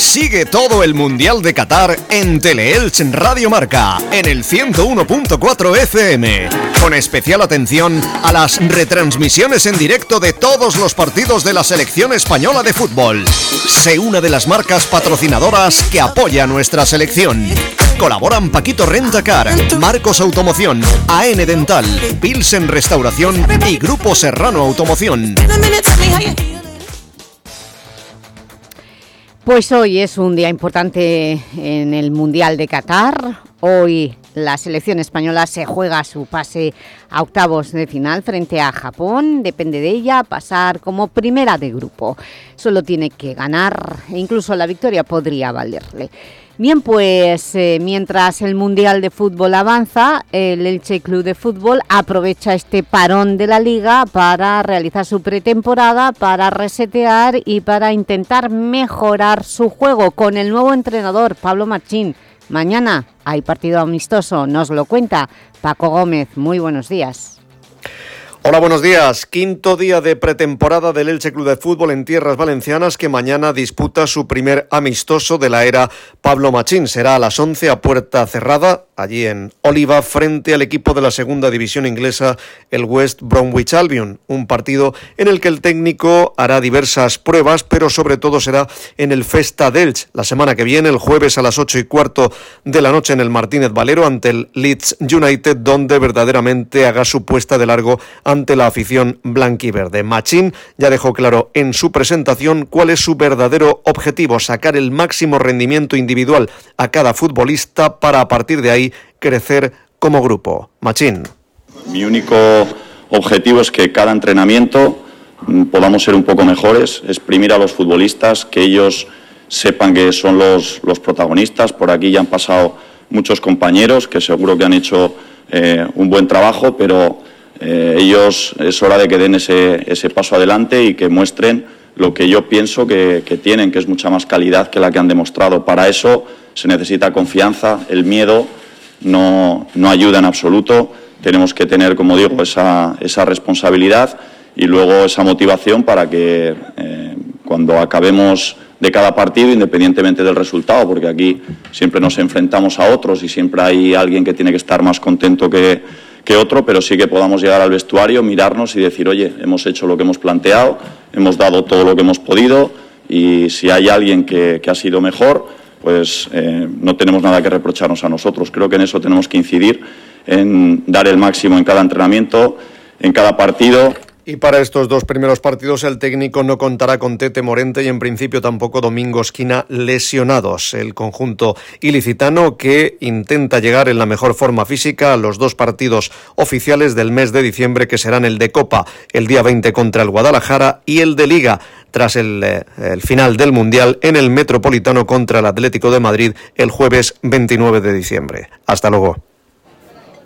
Sigue todo el Mundial de Qatar en Teleelch Radio Marca, en el 101.4 FM, con especial atención a las retransmisiones en directo de todos los partidos de la selección española de fútbol. Sé una de las marcas patrocinadoras que apoya nuestra selección. Colaboran Paquito Rentacar, Marcos Automoción, AN Dental, Pilsen Restauración y Grupo Serrano Automoción. Pues hoy es un día importante en el Mundial de Qatar. Hoy la selección española se juega su pase a octavos de final frente a Japón. Depende de ella pasar como primera de grupo. Solo tiene que ganar e incluso la victoria podría valerle. Bien, pues eh, mientras el Mundial de Fútbol avanza, el Elche Club de Fútbol aprovecha este parón de la Liga para realizar su pretemporada, para resetear y para intentar mejorar su juego con el nuevo entrenador, Pablo Machín. Mañana hay partido amistoso, nos lo cuenta Paco Gómez. Muy buenos días. Hola, buenos días. Quinto día de pretemporada del Elche Club de Fútbol en tierras valencianas que mañana disputa su primer amistoso de la era Pablo Machín. Será a las 11 a puerta cerrada, allí en Oliva, frente al equipo de la segunda división inglesa, el West Bromwich Albion. Un partido en el que el técnico hará diversas pruebas, pero sobre todo será en el Festa Delch la semana que viene, el jueves a las 8 y cuarto de la noche en el Martínez Valero ante el Leeds United, donde verdaderamente haga su puesta de largo ante la afición blanquiverde. Machín ya dejó claro en su presentación cuál es su verdadero objetivo, sacar el máximo rendimiento individual a cada futbolista para a partir de ahí crecer como grupo. Machín. Mi único objetivo es que cada entrenamiento mm, podamos ser un poco mejores, exprimir a los futbolistas, que ellos sepan que son los, protagonistas. Por aquí ya han pasado muchos compañeros que seguro que han hecho eh, un buen trabajo, pero eh, ellos es hora de que den ese, ese paso adelante y que muestren lo que yo pienso que, que tienen, que es mucha más calidad que la que han demostrado. Para eso se necesita confianza, el miedo no, no ayuda en absoluto. Tenemos que tener, como digo, esa, esa responsabilidad y luego esa motivación para que eh, cuando acabemos de cada partido, independientemente del resultado, porque aquí siempre nos enfrentamos a otros y siempre hay alguien que tiene que estar más contento que, que otro, pero sí que podamos llegar al vestuario, mirarnos y decir, oye, hemos hecho lo que hemos planteado, hemos dado todo lo que hemos podido y si hay alguien que, que ha sido mejor, pues eh, no tenemos nada que reprocharnos a nosotros. Creo que en eso tenemos que incidir, en dar el máximo en cada entrenamiento, en cada partido. Y para estos dos primeros partidos el técnico no contará con Tete Morente y en principio tampoco Domingo Esquina lesionados. El conjunto ilicitano que intenta llegar en la mejor forma física a los dos partidos oficiales del mes de diciembre que serán el de Copa el día 20 contra el Guadalajara y el de Liga tras el, eh, el final del Mundial en el Metropolitano contra el Atlético de Madrid el jueves 29 de diciembre. Hasta luego.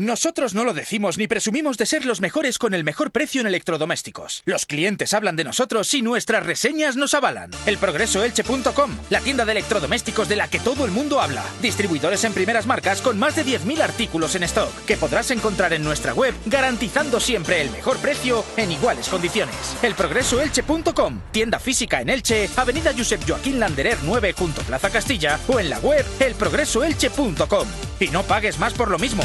Nosotros no lo decimos ni presumimos de ser los mejores con el mejor precio en electrodomésticos. Los clientes hablan de nosotros y nuestras reseñas nos avalan. Elprogresoelche.com, la tienda de electrodomésticos de la que todo el mundo habla. Distribuidores en primeras marcas con más de 10.000 artículos en stock que podrás encontrar en nuestra web garantizando siempre el mejor precio en iguales condiciones. Elprogresoelche.com, tienda física en Elche, Avenida Josep Joaquín Landerer 9 junto Plaza Castilla o en la web elprogresoelche.com. Y no pagues más por lo mismo.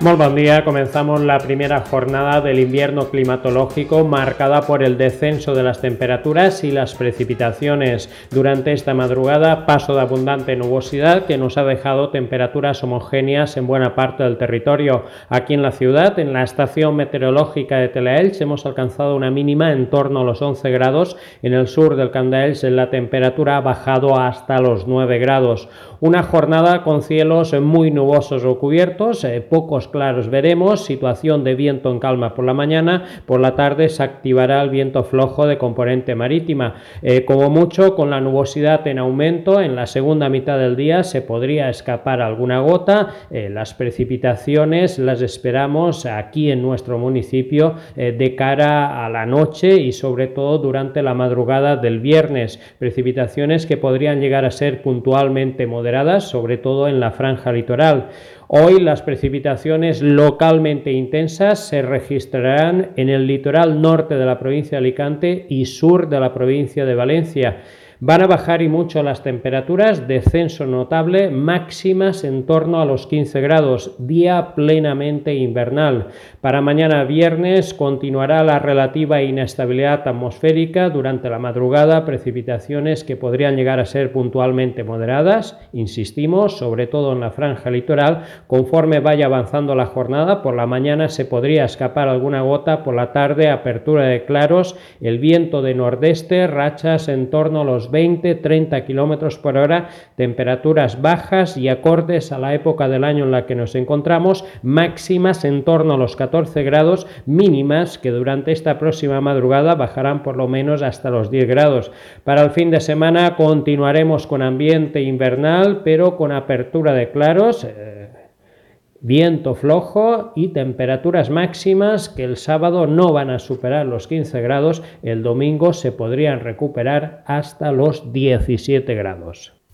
Muy buen día, comenzamos la primera jornada del invierno climatológico marcada por el descenso de las temperaturas y las precipitaciones. Durante esta madrugada, paso de abundante nubosidad que nos ha dejado temperaturas homogéneas en buena parte del territorio. Aquí en la ciudad, en la estación meteorológica de Telaelch, hemos alcanzado una mínima en torno a los 11 grados. En el sur del Candaelch la temperatura ha bajado hasta los 9 grados. Una jornada con cielos muy nubosos o cubiertos, eh, pocos claros veremos, situación de viento en calma por la mañana, por la tarde se activará el viento flojo de componente marítima. Eh, como mucho, con la nubosidad en aumento, en la segunda mitad del día se podría escapar alguna gota. Eh, las precipitaciones las esperamos aquí en nuestro municipio eh, de cara a la noche y sobre todo durante la madrugada del viernes. Precipitaciones que podrían llegar a ser puntualmente moderadas, sobre todo en la franja litoral. Hoy las precipitaciones localmente intensas se registrarán en el litoral norte de la provincia de Alicante y sur de la provincia de Valencia. Van a bajar y mucho las temperaturas, descenso notable, máximas en torno a los 15 grados, día plenamente invernal. Para mañana viernes continuará la relativa inestabilidad atmosférica durante la madrugada, precipitaciones que podrían llegar a ser puntualmente moderadas, insistimos, sobre todo en la franja litoral. Conforme vaya avanzando la jornada, por la mañana se podría escapar alguna gota, por la tarde apertura de claros, el viento de nordeste, rachas en torno a los los 20-30 kilómetros por hora, temperaturas bajas y acordes a la época del año en la que nos encontramos, máximas en torno a los 14 grados, mínimas que durante esta próxima madrugada bajarán por lo menos hasta los 10 grados. Para el fin de semana continuaremos con ambiente invernal, pero con apertura de claros. Eh, viento flojo y temperaturas máximas que el sábado no van a superar los 15 grados, el domingo se podrían recuperar hasta los 17 grados.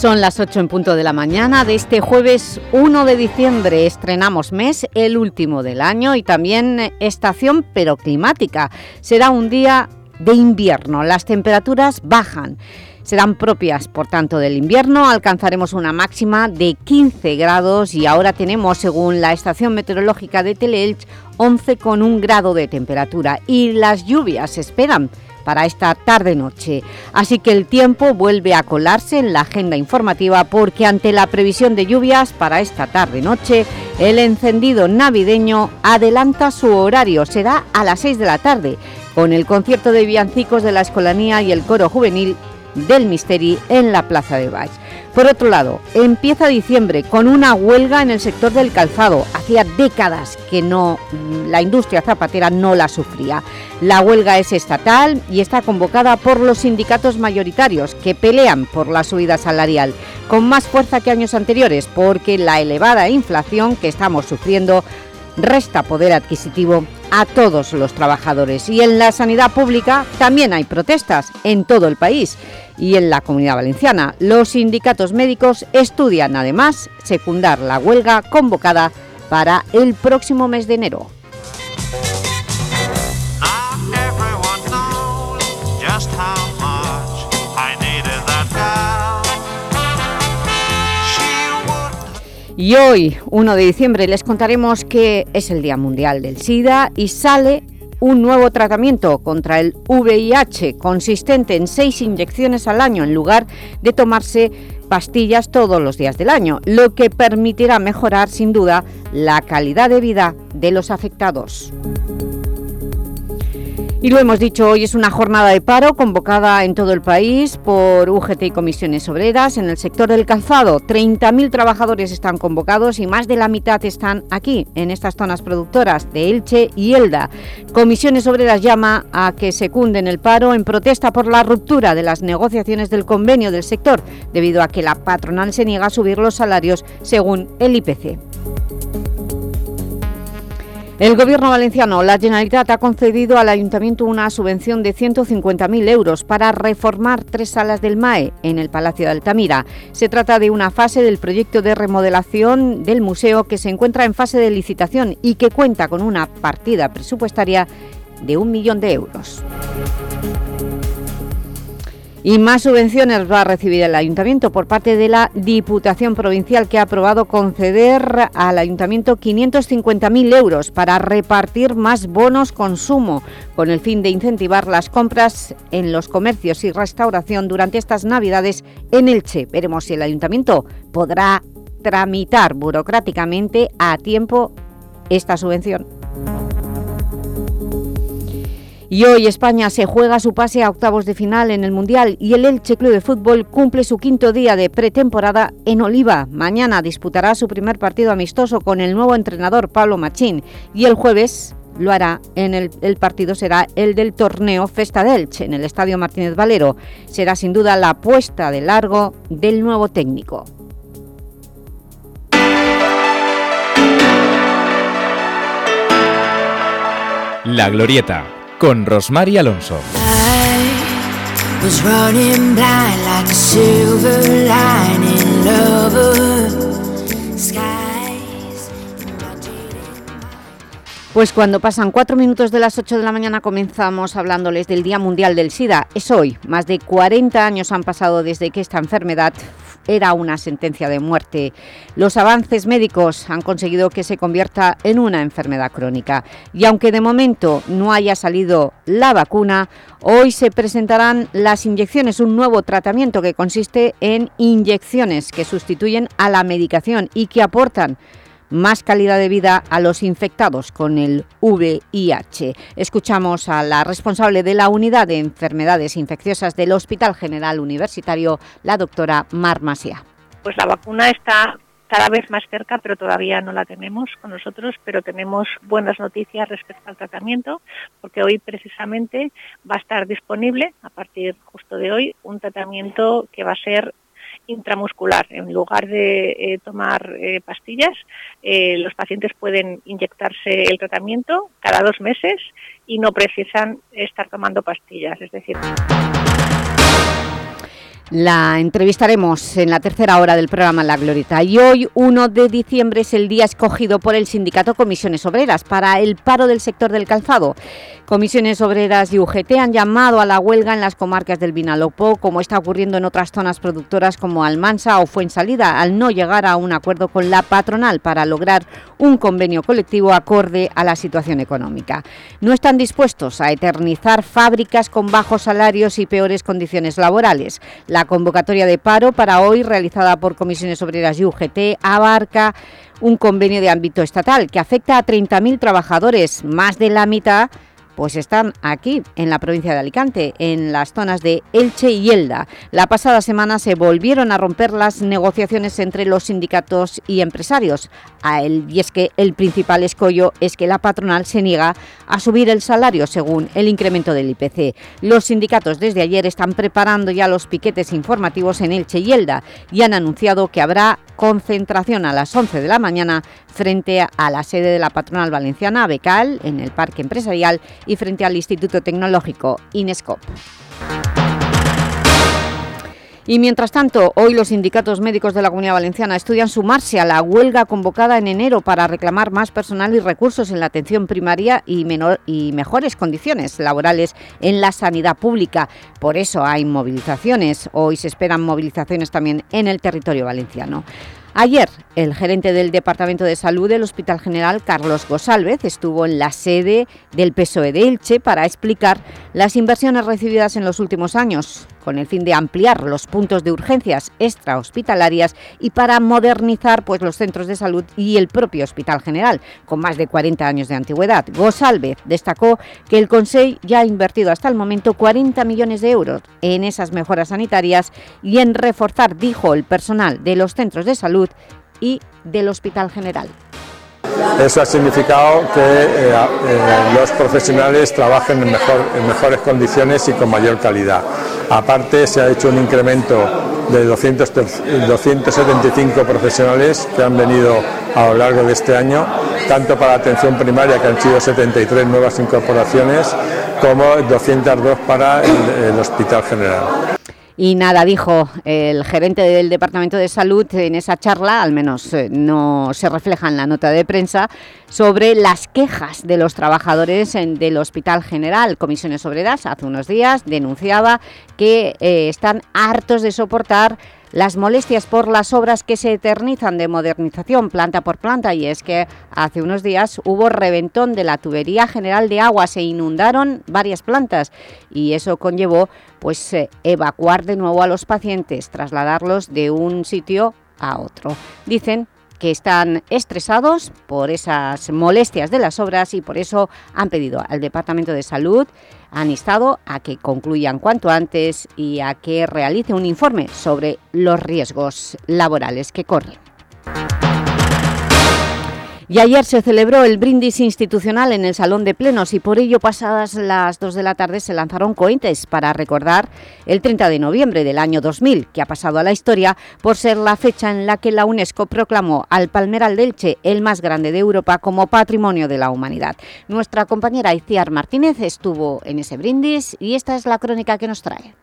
Son las 8 en punto de la mañana de este jueves 1 de diciembre. Estrenamos mes, el último del año y también estación pero climática. Será un día de invierno, las temperaturas bajan. Serán propias, por tanto, del invierno. Alcanzaremos una máxima de 15 grados y ahora tenemos, según la estación meteorológica de Teleelch, 11,1 grado de temperatura. Y las lluvias esperan para esta tarde-noche. Así que el tiempo vuelve a colarse en la agenda informativa porque ante la previsión de lluvias para esta tarde-noche, el encendido navideño adelanta su horario, será a las 6 de la tarde, con el concierto de villancicos de la Escolanía y el coro juvenil del Misteri en la Plaza de Baix. Por otro lado, empieza diciembre con una huelga en el sector del calzado. Hacía décadas que no, la industria zapatera no la sufría. La huelga es estatal y está convocada por los sindicatos mayoritarios que pelean por la subida salarial, con más fuerza que años anteriores, porque la elevada inflación que estamos sufriendo resta poder adquisitivo a todos los trabajadores. Y en la sanidad pública también hay protestas en todo el país y en la Comunidad Valenciana. Los sindicatos médicos estudian además secundar la huelga convocada para el próximo mes de enero. Y hoy, 1 de diciembre, les contaremos que es el Día Mundial del SIDA y sale un nuevo tratamiento contra el VIH consistente en seis inyecciones al año en lugar de tomarse pastillas todos los días del año, lo que permitirá mejorar sin duda la calidad de vida de los afectados. Y lo hemos dicho, hoy es una jornada de paro convocada en todo el país por UGT y comisiones obreras en el sector del calzado. 30.000 trabajadores están convocados y más de la mitad están aquí, en estas zonas productoras de Elche y Elda. Comisiones obreras llama a que secunden el paro en protesta por la ruptura de las negociaciones del convenio del sector, debido a que la patronal se niega a subir los salarios según el IPC. El Gobierno valenciano, la Generalitat, ha concedido al Ayuntamiento una subvención de 150.000 euros para reformar tres salas del MAE en el Palacio de Altamira. Se trata de una fase del proyecto de remodelación del museo que se encuentra en fase de licitación y que cuenta con una partida presupuestaria de un millón de euros. Y más subvenciones va a recibir el Ayuntamiento por parte de la Diputación Provincial que ha aprobado conceder al Ayuntamiento 550.000 euros para repartir más bonos consumo con el fin de incentivar las compras en los comercios y restauración durante estas Navidades en Elche. Veremos si el Ayuntamiento podrá tramitar burocráticamente a tiempo esta subvención. Y hoy España se juega su pase a octavos de final en el Mundial y el Elche Club de Fútbol cumple su quinto día de pretemporada en Oliva. Mañana disputará su primer partido amistoso con el nuevo entrenador Pablo Machín y el jueves lo hará en el, partido será el del torneo Festa Delch en el Estadio Martínez Valero. Será sin duda la puesta de largo del nuevo técnico. La Glorieta, con Rosmar y Alonso. Pues cuando pasan cuatro minutos de las 8 de la mañana comenzamos hablándoles del Día Mundial del SIDA. Es hoy, más de 40 años han pasado desde que esta enfermedad era una sentencia de muerte. Los avances médicos han conseguido que se convierta en una enfermedad crónica. Y aunque de momento no haya salido la vacuna, hoy se presentarán las inyecciones, un nuevo tratamiento que consiste en inyecciones que sustituyen a la medicación y que aportan más calidad de vida a los infectados con el VIH. Escuchamos a la responsable de la Unidad de Enfermedades Infecciosas del Hospital General Universitario, la doctora Mar Masia. Pues la vacuna está cada vez más cerca, pero todavía no la tenemos con nosotros, pero tenemos buenas noticias respecto al tratamiento, porque hoy precisamente va a estar disponible, a partir justo de hoy, un tratamiento que va a ser intramuscular. En lugar de eh, tomar eh, pastillas, eh, los pacientes pueden inyectarse el tratamiento cada dos meses y no precisan estar tomando pastillas. Es decir, La entrevistaremos en la tercera hora del programa La Glorita. Y hoy, 1 de diciembre, es el día escogido por el sindicato Comisiones Obreras para el paro del sector del calzado. Comisiones Obreras y UGT han llamado a la huelga en las comarcas del Vinalopó, como está ocurriendo en otras zonas productoras como Almansa o Fuensalida, al no llegar a un acuerdo con la patronal para lograr un convenio colectivo acorde a la situación económica. No están dispuestos a eternizar fábricas con bajos salarios y peores condiciones laborales. La convocatoria de paro para hoy, realizada por Comisiones Obreras y UGT, abarca un convenio de ámbito estatal que afecta a 30.000 trabajadores, más de la mitad pues están aquí, en la provincia de Alicante, en las zonas de Elche y Elda. La pasada semana se volvieron a romper las negociaciones entre los sindicatos y empresarios. A él, y es que el principal escollo es que la patronal se niega a subir el salario según el incremento del IPC. Los sindicatos desde ayer están preparando ya los piquetes informativos en Elche y Elda y han anunciado que habrá concentración a las 11 de la mañana frente a la sede de la patronal valenciana, Becal, en el Parque Empresarial y frente al Instituto Tecnológico Inescop. Y mientras tanto, hoy los sindicatos médicos de la Comunidad Valenciana estudian sumarse a la huelga convocada en enero para reclamar más personal y recursos en la atención primaria y, mejores condiciones laborales en la sanidad pública. Por eso hay movilizaciones. Hoy se esperan movilizaciones también en el territorio valenciano. Ayer, el gerente del Departamento de Salud del Hospital General, Carlos Gosálvez, estuvo en la sede del PSOE de Elche para explicar las inversiones recibidas en los últimos años, con el fin de ampliar los puntos de urgencias extrahospitalarias y para modernizar pues, los centros de salud y el propio Hospital General, con más de 40 años de antigüedad. Gosálvez destacó que el Consejo ya ha invertido hasta el momento 40 millones de euros en esas mejoras sanitarias y en reforzar, dijo, el personal de los centros de salud y del Hospital General. Eso ha significado que eh, eh, los profesionales trabajen en, mejor, en mejores condiciones y con mayor calidad. Aparte, se ha hecho un incremento de 200, 275 profesionales que han venido a lo largo de este año, tanto para atención primaria, que han sido 73 nuevas incorporaciones, como 202 para el Hospital General. Y nada, dijo el gerente del Departamento de Salud en esa charla, al menos eh, no se refleja en la nota de prensa, sobre las quejas de los trabajadores del Hospital General. Comisiones Obreras hace unos días denunciaba que eh, están hartos de soportar las molestias por las obras que se eternizan de modernización planta por planta y es que hace unos días hubo reventón de la tubería general de agua, se inundaron varias plantas y eso conllevó pues eh, evacuar de nuevo a los pacientes, trasladarlos de un sitio a otro. Dicen que están estresados por esas molestias de las obras y por eso han pedido al Departamento de Salud, han instado a que concluyan cuanto antes y a que realice un informe sobre los riesgos laborales que corren. Y ayer se celebró el brindis institucional en el Salón de Plenos y por ello pasadas las 2 de la tarde se lanzaron cohetes para recordar el 30 de noviembre del año 2000, que ha pasado a la historia por ser la fecha en la que la UNESCO proclamó al Palmeral del Che, el más grande de Europa, como Patrimonio de la Humanidad. Nuestra compañera Iciar Martínez estuvo en ese brindis y esta es la crónica que nos trae.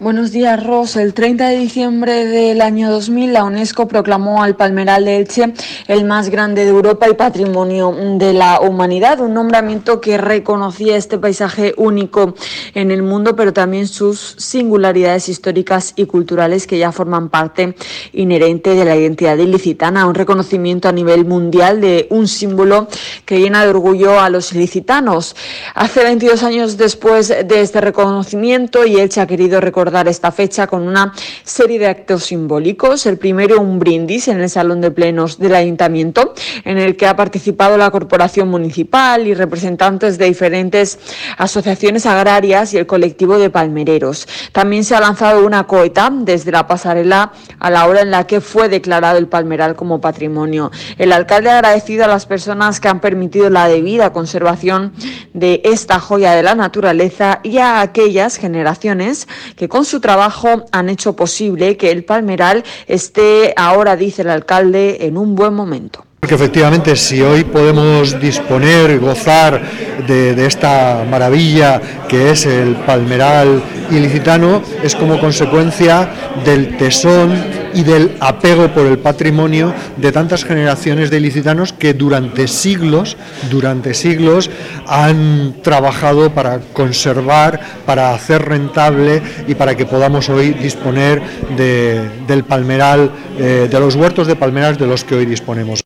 Buenos días, Ros. El 30 de diciembre del año 2000, la UNESCO proclamó al Palmeral de Elche el más grande de Europa y patrimonio de la humanidad, un nombramiento que reconocía este paisaje único en el mundo, pero también sus singularidades históricas y culturales que ya forman parte inherente de la identidad ilicitana, un reconocimiento a nivel mundial de un símbolo que llena de orgullo a los ilicitanos. Hace 22 años después de este reconocimiento, y Elche ha querido recordar esta fecha con una serie de actos simbólicos. El primero, un brindis en el Salón de Plenos del Ayuntamiento, en el que ha participado la Corporación Municipal y representantes de diferentes asociaciones agrarias y el colectivo de palmereros. También se ha lanzado una coeta desde la pasarela a la hora en la que fue declarado el palmeral como patrimonio. El alcalde ha agradecido a las personas que han permitido la debida conservación de esta joya de la naturaleza y a aquellas generaciones que con su trabajo han hecho posible que el Palmeral esté ahora, dice el alcalde, en un buen momento. Porque efectivamente, si hoy podemos disponer, gozar de, esta maravilla que es el palmeral ilicitano, es como consecuencia del tesón y del apego por el patrimonio de tantas generaciones de ilicitanos que durante siglos, durante siglos, han trabajado para conservar, para hacer rentable y para que podamos hoy disponer de, del palmeral, eh, de los huertos de palmeras de los que hoy disponemos.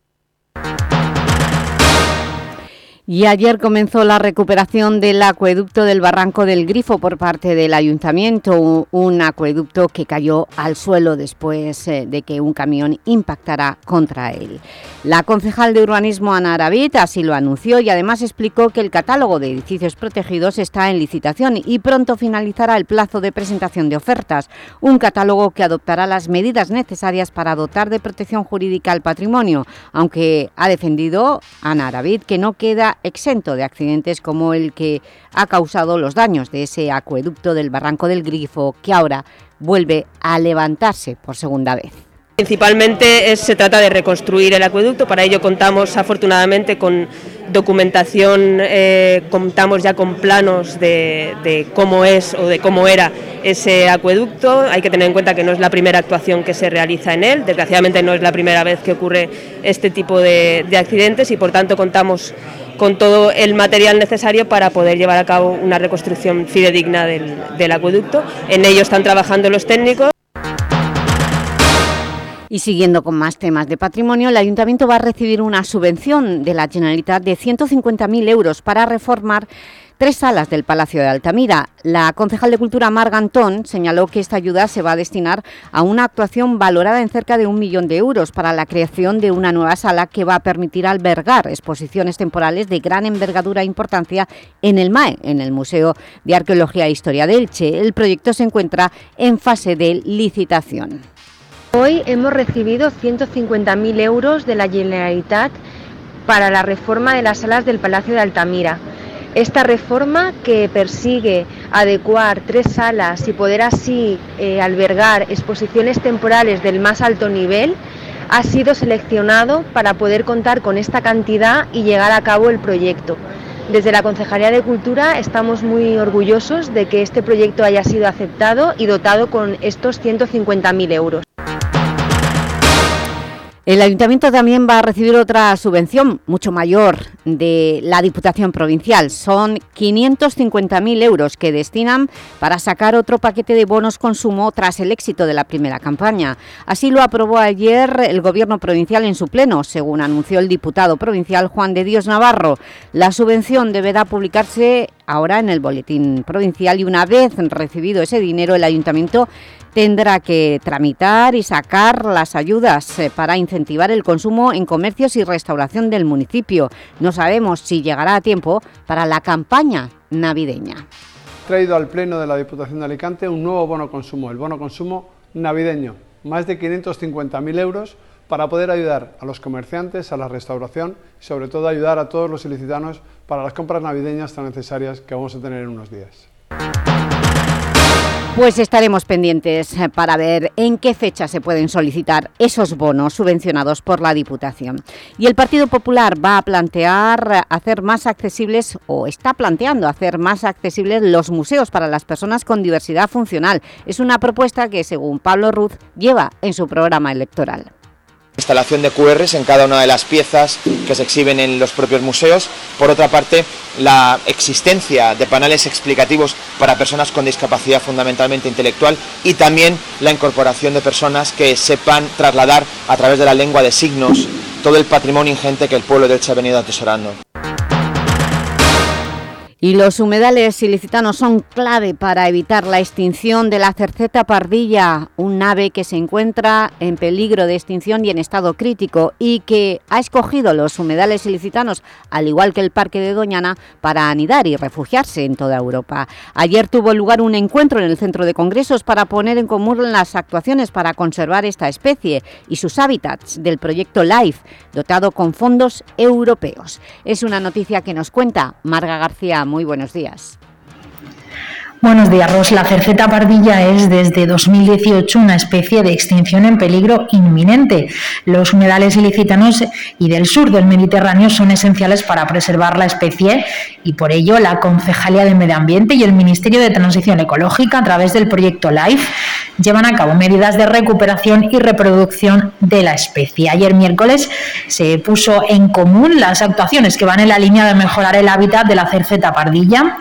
Y ayer comenzó la recuperación del acueducto del Barranco del Grifo por parte del Ayuntamiento, un acueducto que cayó al suelo después eh, de que un camión impactara contra él. La concejal de urbanismo Ana Arabit así lo anunció y además explicó que el catálogo de edificios protegidos está en licitación y pronto finalizará el plazo de presentación de ofertas, un catálogo que adoptará las medidas necesarias para dotar de protección jurídica al patrimonio, aunque ha defendido Ana Arabit que no queda exento de accidentes como el que ha causado los daños de ese acueducto del Barranco del Grifo que ahora vuelve a levantarse por segunda vez. Principalmente se trata de reconstruir el acueducto, para ello contamos afortunadamente con documentación, eh, contamos ya con planos de, cómo es o de cómo era ese acueducto, hay que tener en cuenta que no es la primera actuación que se realiza en él, desgraciadamente no es la primera vez que ocurre este tipo de accidentes y por tanto contamos con todo el material necesario para poder llevar a cabo una reconstrucción fidedigna del, acueducto. En ello están trabajando los técnicos. Y siguiendo con más temas de patrimonio, el Ayuntamiento va a recibir una subvención de la Generalitat de 150.000 euros para reformar tres salas del Palacio de Altamira. La concejal de Cultura Marga Antón señaló que esta ayuda se va a destinar a una actuación valorada en cerca de un millón de euros para la creación de una nueva sala que va a permitir albergar exposiciones temporales de gran envergadura e importancia en el MAE, en el Museo de Arqueología e Historia de Elche. El proyecto se encuentra en fase de licitación. Hoy hemos recibido 150.000 euros de la Generalitat para la reforma de las salas del Palacio de Altamira. Esta reforma que persigue adecuar tres salas y poder así eh, albergar exposiciones temporales del más alto nivel ha sido seleccionado para poder contar con esta cantidad y llegar a cabo el proyecto. Desde la Concejalía de Cultura estamos muy orgullosos de que este proyecto haya sido aceptado y dotado con estos 150.000 euros. El Ayuntamiento también va a recibir otra subvención mucho mayor de la Diputación Provincial. Son 550.000 euros que destinan para sacar otro paquete de bonos consumo tras el éxito de la primera campaña. Así lo aprobó ayer el Gobierno Provincial en su pleno, según anunció el diputado provincial Juan de Dios Navarro. La subvención deberá publicarse ahora en el Boletín Provincial y una vez recibido ese dinero el Ayuntamiento tendrá que tramitar y sacar las ayudas eh, para incentivar el consumo en comercios y restauración del municipio. No sabemos si llegará a tiempo para la campaña navideña. Traído al Pleno de la Diputación de Alicante un nuevo bono consumo, el bono consumo navideño, más de 550.000 euros para poder ayudar a los comerciantes, a la restauración y sobre todo ayudar a todos los ilicitanos para las compras navideñas tan necesarias que vamos a tener en unos días. Pues estaremos pendientes eh, para ver en qué fecha se pueden solicitar esos bonos subvencionados por la Diputación. Y el Partido Popular va a plantear hacer más accesibles, o está planteando hacer más accesibles los museos para las personas con diversidad funcional. Es una propuesta que, según Pablo Ruz, lleva en su programa electoral instalación de QRs en cada una de las piezas que se exhiben en los propios museos. Por otra parte, la existencia de paneles explicativos para personas con discapacidad fundamentalmente intelectual y también la incorporación de personas que sepan trasladar a través de la lengua de signos todo el patrimonio ingente que el pueblo de Elche ha venido atesorando. Y los humedales ilicitanos son clave para evitar la extinción de la cerceta pardilla, un ave que se encuentra en peligro de extinción y en estado crítico y que ha escogido los humedales ilicitanos, al igual que el Parque de Doñana, para anidar y refugiarse en toda Europa. Ayer tuvo lugar un encuentro en el Centro de Congresos para poner en común las actuaciones para conservar esta especie y sus hábitats del proyecto LIFE, dotado con fondos europeos. Es una noticia que nos cuenta Marga García muy buenos días. Buenos días, Ros. La cerceta pardilla es desde 2018 una especie de extinción en peligro inminente. Los humedales ilicitanos y del sur del Mediterráneo son esenciales para preservar la especie y por ello la Concejalía de Medio Ambiente y el Ministerio de Transición Ecológica, a través del proyecto LIFE, llevan a cabo medidas de recuperación y reproducción de la especie. Ayer miércoles se puso en común las actuaciones que van en la línea de mejorar el hábitat de la cerceta pardilla,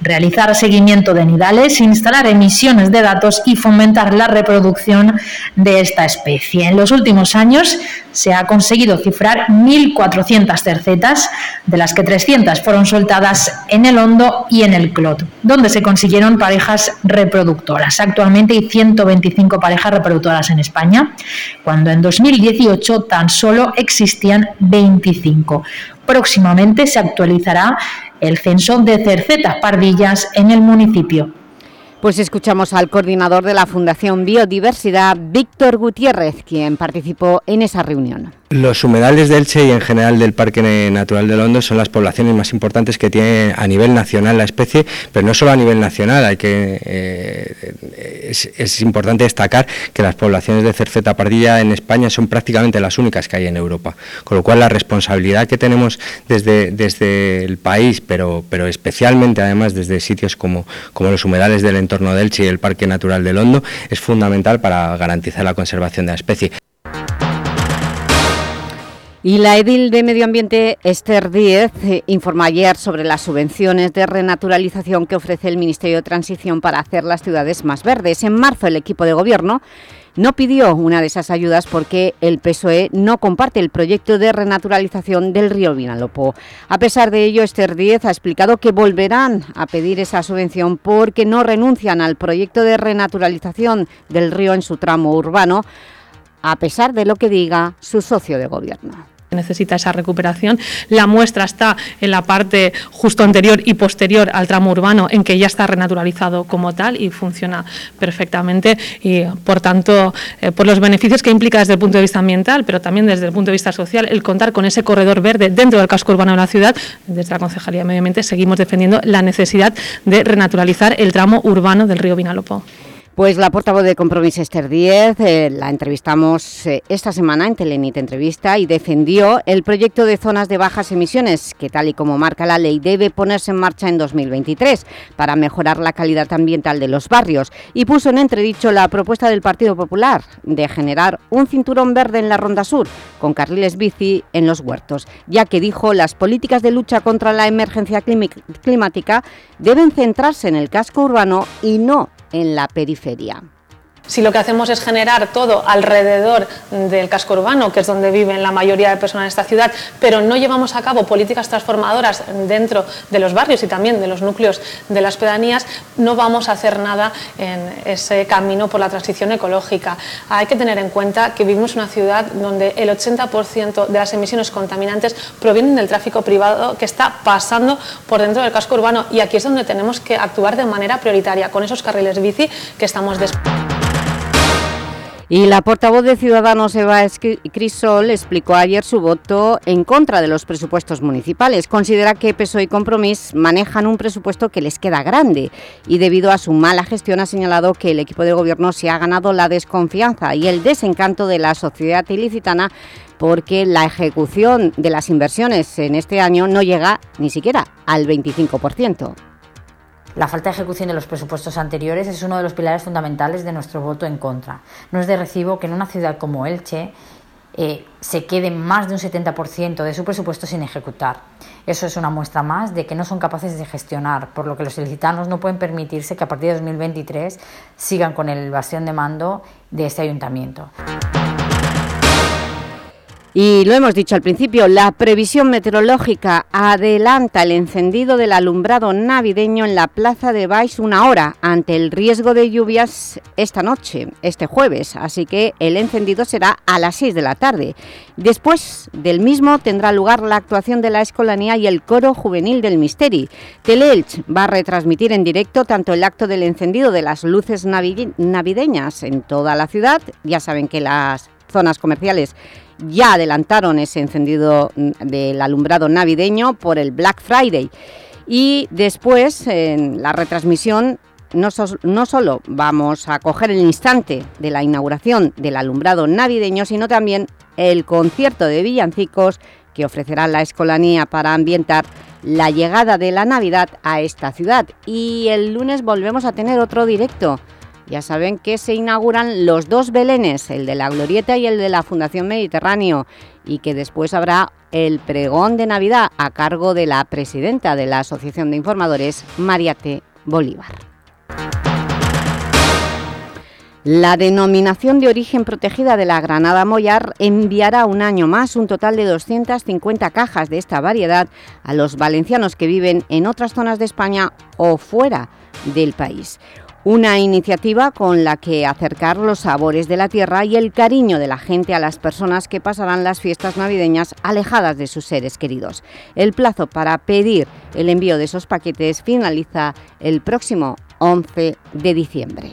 realizar seguimiento de nidales, instalar emisiones de datos y fomentar la reproducción de esta especie. En los últimos años se ha conseguido cifrar 1.400 cercetas, de las que 300 fueron soltadas en el Hondo y en el Clot, donde se consiguieron parejas reproductoras. Actualmente hay 125 parejas reproductoras en España, cuando en 2018 tan solo existían 25. Próximamente se actualizará el censo de cercetas pardillas en el municipio. Pues escuchamos al coordinador de la Fundación Biodiversidad, Víctor Gutiérrez, quien participó en esa reunión. Los humedales de Elche y en general del Parque Natural del Hondo son las poblaciones más importantes que tiene a nivel nacional la especie, pero no solo a nivel nacional, hay que eh, es, importante destacar que las poblaciones de cerceta pardilla en España son prácticamente las únicas que hay en Europa, con lo cual la responsabilidad que tenemos desde, desde el país, pero, pero especialmente además desde sitios como, como los humedales del entorno de Elche y el Parque Natural del Hondo, es fundamental para garantizar la conservación de la especie. Y la edil de Medio Ambiente, Esther Díez, informó ayer sobre las subvenciones de renaturalización que ofrece el Ministerio de Transición para hacer las ciudades más verdes. En marzo el equipo de gobierno no pidió una de esas ayudas porque el PSOE no comparte el proyecto de renaturalización del río Vinalopó. A pesar de ello, Esther Díez ha explicado que volverán a pedir esa subvención porque no renuncian al proyecto de renaturalización del río en su tramo urbano, a pesar de lo que diga su socio de gobierno necesita esa recuperación. La muestra está en la parte justo anterior y posterior al tramo urbano, en que ya está renaturalizado como tal y funciona perfectamente y, por tanto, eh, por los beneficios que implica desde el punto de vista ambiental, pero también desde el punto de vista social, el contar con ese corredor verde dentro del casco urbano de la ciudad, desde la Concejalía de Medio Ambiente seguimos defendiendo la necesidad de renaturalizar el tramo urbano del río Vinalopó. Pues la portavoz de Compromiso Esther Díez eh, la entrevistamos eh, esta semana en Telenit Entrevista y defendió el proyecto de zonas de bajas emisiones que tal y como marca la ley debe ponerse en marcha en 2023 para mejorar la calidad ambiental de los barrios. Y puso en entredicho la propuesta del Partido Popular de generar un cinturón verde en la Ronda Sur con carriles bici en los huertos, ya que dijo las políticas de lucha contra la emergencia climática deben centrarse en el casco urbano y no en la periferia. Si lo que hacemos es generar todo alrededor del casco urbano, que es donde viven la mayoría de personas en esta ciudad, pero no llevamos a cabo políticas transformadoras dentro de los barrios y también de los núcleos de las pedanías, no vamos a hacer nada en ese camino por la transición ecológica. Hay que tener en cuenta que vivimos en una ciudad donde el 80% de las emisiones contaminantes provienen del tráfico privado que está pasando por dentro del casco urbano y aquí es donde tenemos que actuar de manera prioritaria con esos carriles bici que estamos desplegando. Y la portavoz de Ciudadanos, Eva Crisol, explicó ayer su voto en contra de los presupuestos municipales. Considera que PSOE y Compromís manejan un presupuesto que les queda grande y debido a su mala gestión ha señalado que el equipo de gobierno se ha ganado la desconfianza y el desencanto de la sociedad ilicitana porque la ejecución de las inversiones en este año no llega ni siquiera al 25%. La falta de ejecución de los presupuestos anteriores es uno de los pilares fundamentales de nuestro voto en contra. No es de recibo que en una ciudad como Elche eh, se quede más de un 70% de su presupuesto sin ejecutar. Eso es una muestra más de que no son capaces de gestionar, por lo que los ilicitanos no pueden permitirse que a partir de 2023 sigan con el bastión de mando de este ayuntamiento. Y lo hemos dicho al principio, la previsión meteorológica adelanta el encendido del alumbrado navideño en la Plaza de Baix una hora ante el riesgo de lluvias esta noche, este jueves, así que el encendido será a las 6 de la tarde. Después del mismo tendrá lugar la actuación de la Escolanía y el Coro Juvenil del Misteri. Teleelch va a retransmitir en directo tanto el acto del encendido de las luces navideñas en toda la ciudad, ya saben que las zonas comerciales ya adelantaron ese encendido mm, del alumbrado navideño por el Black Friday. Y después, en la retransmisión, no, no, solo vamos a coger el instante de la inauguración del alumbrado navideño, sino también el concierto de villancicos que ofrecerá la Escolanía para ambientar la llegada de la Navidad a esta ciudad. Y el lunes volvemos a tener otro directo ya saben que se inauguran los dos Belenes, el de la Glorieta y el de la Fundación Mediterráneo, y que después habrá el pregón de Navidad a cargo de la presidenta de la Asociación de Informadores, Mariate Bolívar. La denominación de origen protegida de la Granada Mollar enviará un año más un total de 250 cajas de esta variedad a los valencianos que viven en otras zonas de España o fuera del país. Una iniciativa con la que acercar los sabores de la tierra y el cariño de la gente a las personas que pasarán las fiestas navideñas alejadas de sus seres queridos. El plazo para pedir el envío de esos paquetes finaliza el próximo 11 de diciembre.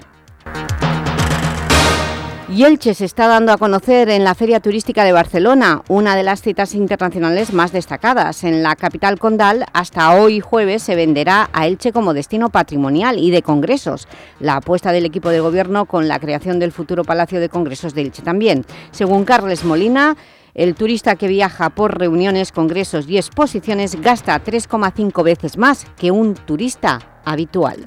Y Elche se está dando a conocer en la Feria Turística de Barcelona, una de las citas internacionales más destacadas. En la capital condal, hasta hoy jueves, se venderá a Elche como destino patrimonial y de congresos. La apuesta del equipo de gobierno con la creación del futuro Palacio de Congresos de Elche también. Según Carles Molina, el turista que viaja por reuniones, congresos y exposiciones gasta 3,5 veces más que un turista habitual.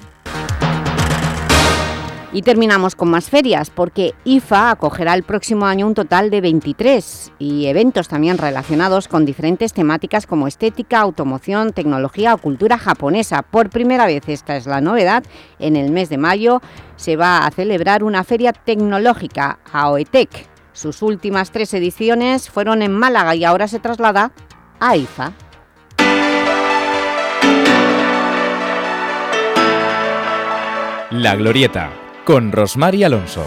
Y terminamos con más ferias, porque IFA acogerá el próximo año un total de 23 y eventos también relacionados con diferentes temáticas como estética, automoción, tecnología o cultura japonesa. Por primera vez, esta es la novedad, en el mes de mayo se va a celebrar una feria tecnológica, AOETEC. Sus últimas tres ediciones fueron en Málaga y ahora se traslada a IFA. La Glorieta con Rosmar Alonso.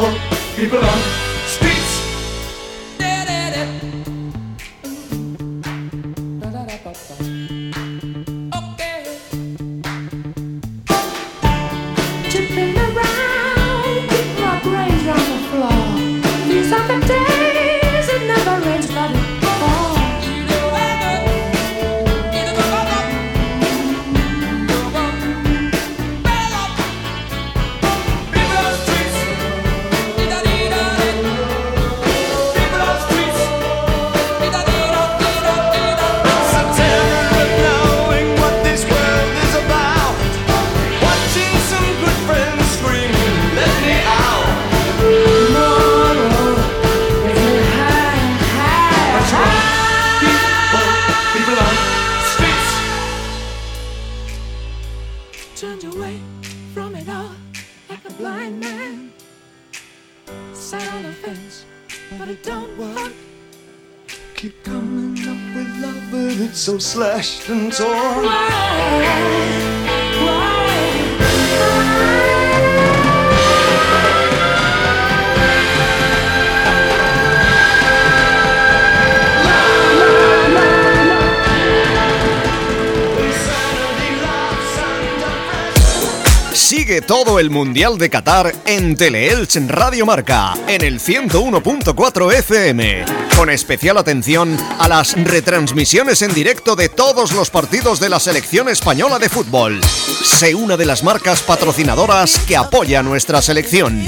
Oh, People on el Mundial de Qatar en Teleelch Radio Marca, en el 101.4 FM, con especial atención a las retransmisiones en directo de todos los partidos de la selección española de fútbol. Sé una de las marcas patrocinadoras que apoya nuestra selección.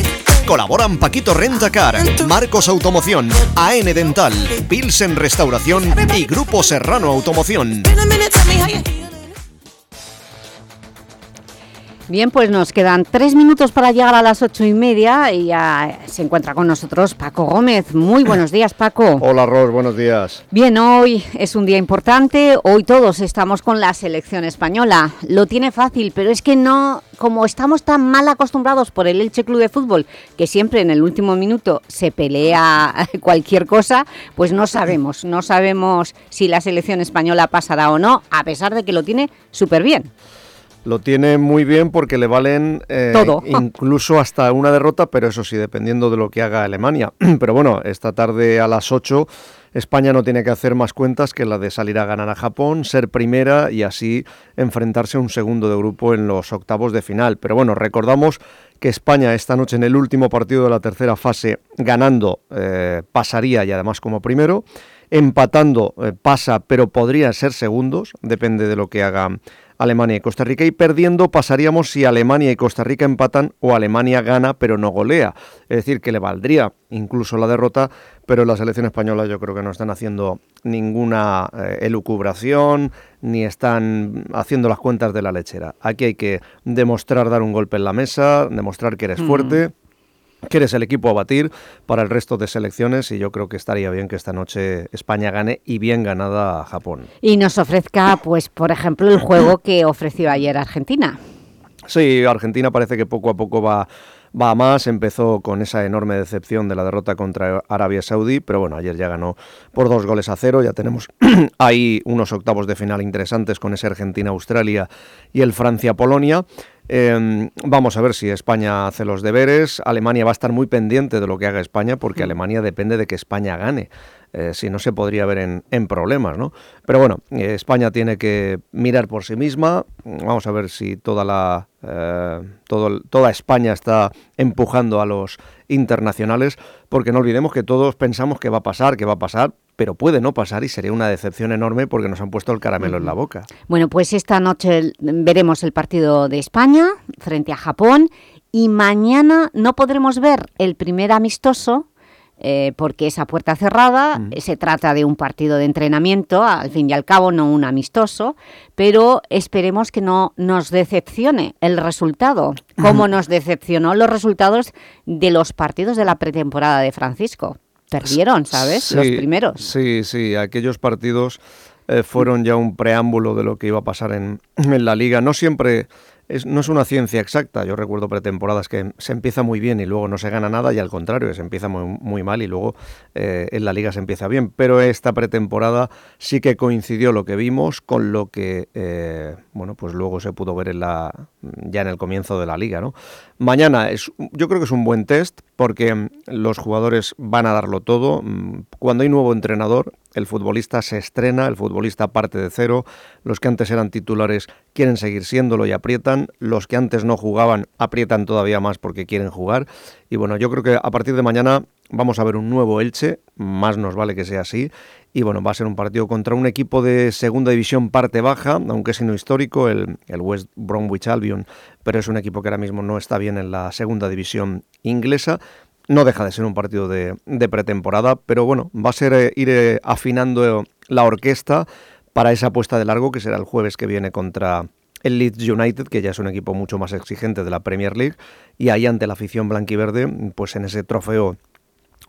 Colaboran Paquito Rentacar, Marcos Automoción, AN Dental, Pilsen Restauración y Grupo Serrano Automoción. Bien, pues nos quedan tres minutos para llegar a las ocho y media y ya se encuentra con nosotros Paco Gómez. Muy buenos días, Paco. Hola, Ros, buenos días. Bien, hoy es un día importante, hoy todos estamos con la selección española. Lo tiene fácil, pero es que no, como estamos tan mal acostumbrados por el Elche Club de Fútbol, que siempre en el último minuto se pelea cualquier cosa, pues no sabemos, no sabemos si la selección española pasará o no, a pesar de que lo tiene súper bien. Lo tiene muy bien porque le valen eh, Todo. incluso hasta una derrota, pero eso sí, dependiendo de lo que haga Alemania. pero bueno, esta tarde a las 8 España no tiene que hacer más cuentas que la de salir a ganar a Japón, ser primera y así enfrentarse a un segundo de grupo en los octavos de final. Pero bueno, recordamos que España esta noche en el último partido de la tercera fase ganando eh, pasaría y además como primero, empatando eh, pasa pero podría ser segundos, depende de lo que haga Alemania y Costa Rica y perdiendo pasaríamos si Alemania y Costa Rica empatan o Alemania gana pero no golea. Es decir, que le valdría incluso la derrota, pero la selección española yo creo que no están haciendo ninguna eh, elucubración ni están haciendo las cuentas de la lechera. Aquí hay que demostrar dar un golpe en la mesa, demostrar que eres Mm. fuerte que eres el equipo a batir para el resto de selecciones y yo creo que estaría bien que esta noche España gane y bien ganada a Japón. Y nos ofrezca, pues, por ejemplo, el juego que ofreció ayer Argentina. Sí, Argentina parece que poco a poco va, va a más. Empezó con esa enorme decepción de la derrota contra Arabia Saudí, pero bueno, ayer ya ganó por dos goles a cero. Ya tenemos ahí unos octavos de final interesantes con ese Argentina-Australia y el Francia-Polonia. Eh, vamos a ver si España hace los deberes. Alemania va a estar muy pendiente de lo que haga España porque Alemania depende de que España gane. Eh, si no se podría ver en, en problemas, ¿no? Pero bueno, eh, España tiene que mirar por sí misma. Vamos a ver si toda la eh, todo toda España está empujando a los internacionales, porque no olvidemos que todos pensamos que va a pasar, que va a pasar, pero puede no pasar y sería una decepción enorme porque nos han puesto el caramelo en la boca. Bueno, pues esta noche veremos el partido de España frente a Japón y mañana no podremos ver el primer amistoso eh, porque es a puerta cerrada, se trata de un partido de entrenamiento, al fin y al cabo no un amistoso, pero esperemos que no nos decepcione el resultado, como nos decepcionó los resultados de los partidos de la pretemporada de Francisco. Perdieron, ¿sabes? los primeros. Sí, sí, aquellos partidos eh, fueron ya un preámbulo de lo que iba a pasar en, en la liga. No siempre, no es una ciencia exacta. Yo recuerdo pretemporadas que se empieza muy bien y luego no se gana nada y al contrario, se empieza muy, muy mal y luego eh, en la liga se empieza bien. Pero esta pretemporada sí que coincidió lo que vimos con lo que, eh, bueno, pues luego se pudo ver en la, ya en el comienzo de la liga, ¿no? Mañana es, yo creo que es un buen test porque mm, los jugadores van a darlo todo. Mm, Cuando hay nuevo entrenador, el futbolista se estrena, el futbolista parte de cero. Los que antes eran titulares quieren seguir siéndolo y aprietan. Los que antes no jugaban aprietan todavía más porque quieren jugar. Y bueno, yo creo que a partir de mañana vamos a ver un nuevo Elche, más nos vale que sea así. Y bueno, va a ser un partido contra un equipo de segunda división parte baja, aunque es no histórico, el, el West Bromwich Albion, pero es un equipo que ahora mismo no está bien en la segunda división inglesa. No deja de ser un partido de, de pretemporada, pero bueno, va a ser eh, ir eh, afinando la orquesta para esa apuesta de largo que será el jueves que viene contra el Leeds United, que ya es un equipo mucho más exigente de la Premier League, y ahí ante la afición blanquiverde, pues en ese trofeo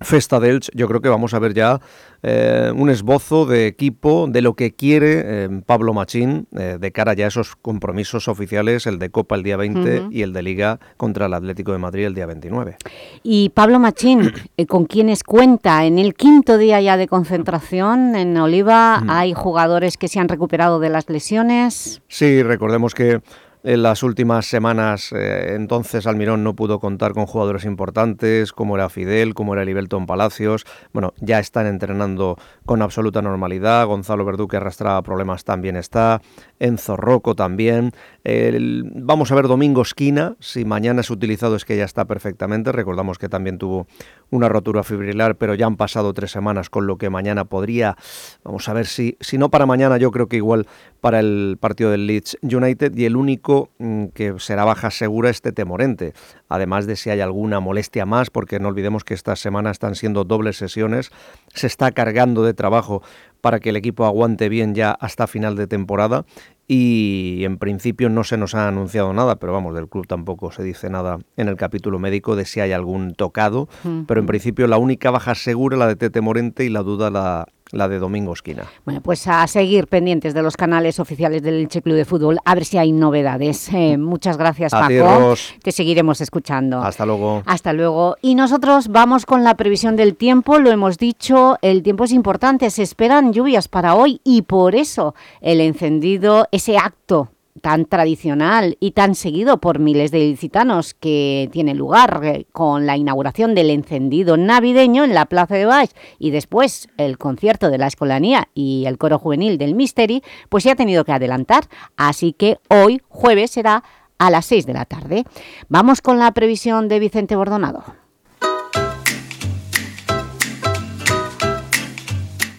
Festa de Elche, yo creo que vamos a ver ya eh, un esbozo de equipo de lo que quiere eh, Pablo Machín eh, de cara ya a esos compromisos oficiales, el de Copa el día 20 Ujú. y el de Liga contra el Atlético de Madrid el día 29. Y Pablo Machín, ¿con quiénes cuenta? En el quinto día ya de concentración en Oliva hay jugadores que se han recuperado de las lesiones. Sí, recordemos que en las últimas semanas eh, entonces Almirón no pudo contar con jugadores importantes como era Fidel, como era Libelton Palacios. Bueno, ya están entrenando con absoluta normalidad. Gonzalo Verdú que arrastraba problemas también está. Enzo Rocco también. El- vamos a ver Domingo Esquina. Si mañana es utilizado es que ya está perfectamente. Recordamos que también tuvo una rotura fibrilar, pero ya han pasado tres semanas, con lo que mañana podría, vamos a ver si, si no para mañana, yo creo que igual para el partido del Leeds United y el único mm, que será baja segura es Tete Morente, además de si hay alguna molestia más, porque no olvidemos que esta semana están siendo dobles sesiones, se está cargando de trabajo para que el equipo aguante bien ya hasta final de temporada. Y en principio no se nos ha anunciado nada, pero vamos, del club tampoco se dice nada en el capítulo médico de si hay algún tocado, pero en principio la única baja segura la de Tete Morente y la duda la, la de Domingo Esquina. Bueno, pues a seguir pendientes de los canales oficiales del Elche Club de Fútbol, a ver si hay novedades. Eh, muchas gracias, A Paco. Ros. Te seguiremos escuchando. Hasta luego. Hasta luego. Y nosotros vamos con la previsión del tiempo, lo hemos dicho, el tiempo es importante, se esperan lluvias para hoy y por eso el encendido, ese acto tan tradicional y tan seguido por miles de ilicitanos que tiene lugar eh, con la inauguración del encendido navideño en la Plaza de Baix y después el concierto de la Escolanía y el coro juvenil del Misteri, pues se ha tenido que adelantar, así que hoy, jueves, será a las 6 de la tarde. Vamos con la previsión de Vicente Bordonado.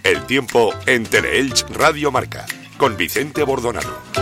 El tiempo en Teleelch Radio Marca con Vicente Bordonado.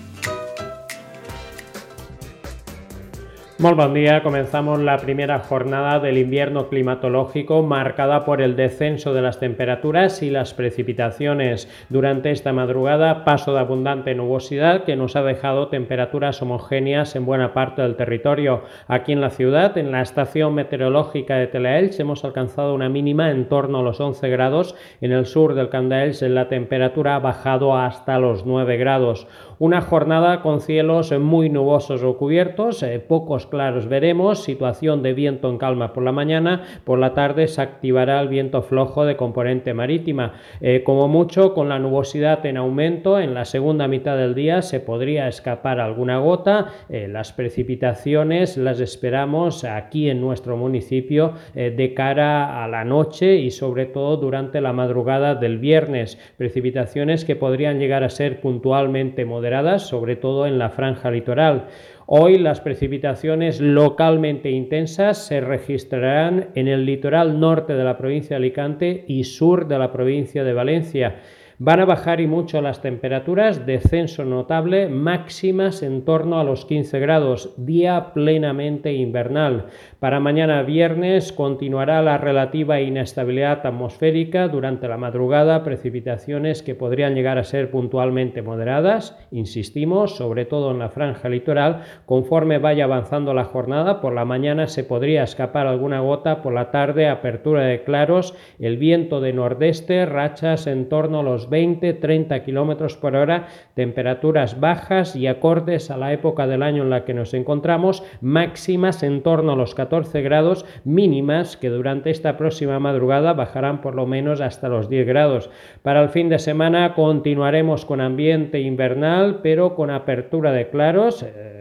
Muy buen día, comenzamos la primera jornada del invierno climatológico marcada por el descenso de las temperaturas y las precipitaciones. Durante esta madrugada, paso de abundante nubosidad que nos ha dejado temperaturas homogéneas en buena parte del territorio. Aquí en la ciudad, en la estación meteorológica de Telaelch, hemos alcanzado una mínima en torno a los 11 grados. En el sur del Candaelch la temperatura ha bajado hasta los 9 grados. Una jornada con cielos muy nubosos o cubiertos, eh, pocos claros veremos, situación de viento en calma por la mañana, por la tarde se activará el viento flojo de componente marítima. Eh, como mucho, con la nubosidad en aumento, en la segunda mitad del día se podría escapar alguna gota. Eh, las precipitaciones las esperamos aquí en nuestro municipio de cara a la noche y sobre todo durante la madrugada del viernes. Precipitaciones que podrían llegar a ser puntualmente moderadas sobre todo en la franja litoral. Hoy las precipitaciones localmente intensas se registrarán en el litoral norte de la provincia de Alicante y sur de la provincia de Valencia. Van a bajar y mucho las temperaturas, descenso notable, máximas en torno a los 15 grados, día plenamente invernal. Para mañana viernes continuará la relativa inestabilidad atmosférica durante la madrugada, precipitaciones que podrían llegar a ser puntualmente moderadas, insistimos, sobre todo en la franja litoral, conforme vaya avanzando la jornada, por la mañana se podría escapar alguna gota, por la tarde apertura de claros, el viento de nordeste, rachas en torno a los 20-30 kilómetros por hora, temperaturas bajas y acordes a la época del año en la que nos encontramos, máximas en torno a los 14 grados, mínimas que durante esta próxima madrugada bajarán por lo menos hasta los 10 grados. Para el fin de semana continuaremos con ambiente invernal, pero con apertura de claros. Eh,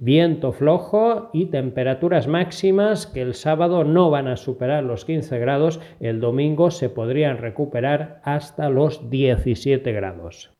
viento flojo y temperaturas máximas que el sábado no van a superar los 15 grados, el domingo se podrían recuperar hasta los 17 grados.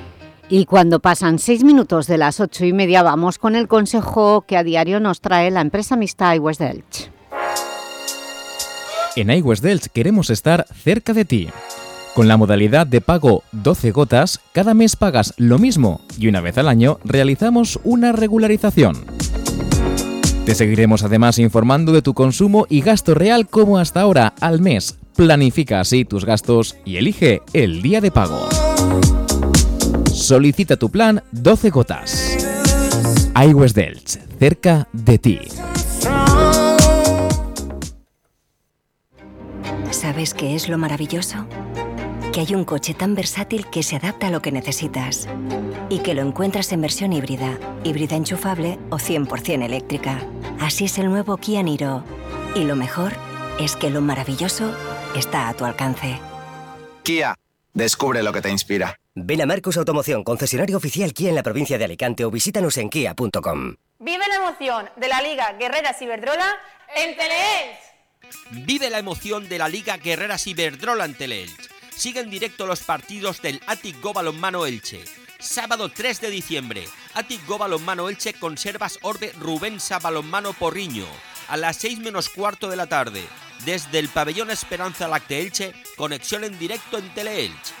Y cuando pasan seis minutos de las ocho y media vamos con el consejo que a diario nos trae la empresa mixta iWest Delch. En iWest Delch queremos estar cerca de ti. Con la modalidad de pago 12 gotas, cada mes pagas lo mismo y una vez al año realizamos una regularización. Te seguiremos además informando de tu consumo y gasto real como hasta ahora al mes. Planifica así tus gastos y elige el día de pago. Solicita tu plan 12 gotas. iWest Delch, cerca de ti. ¿Sabes qué es lo maravilloso? Que hay un coche tan versátil que se adapta a lo que necesitas y que lo encuentras en versión híbrida, híbrida enchufable o 100% eléctrica. Así es el nuevo Kia Niro. Y lo mejor es que lo maravilloso está a tu alcance. Kia, descubre lo que te inspira. Ven a Marcos Automoción, concesionario oficial Kia en la provincia de Alicante o visítanos en kia.com. Vive la emoción de la Liga Guerreras Iberdrola en Teleelch. Vive la emoción de la Liga Guerreras Iberdrola en Teleelch. Sigue en directo los partidos del Atic Go Balonmano Elche. Sábado 3 de diciembre, Atic Go Balonmano Elche Conservas Orbe Rubensa Balonmano Porriño. A las 6 menos cuarto de la tarde. Desde el pabellón Esperanza Lacte Elche, conexión en directo en Teleelch.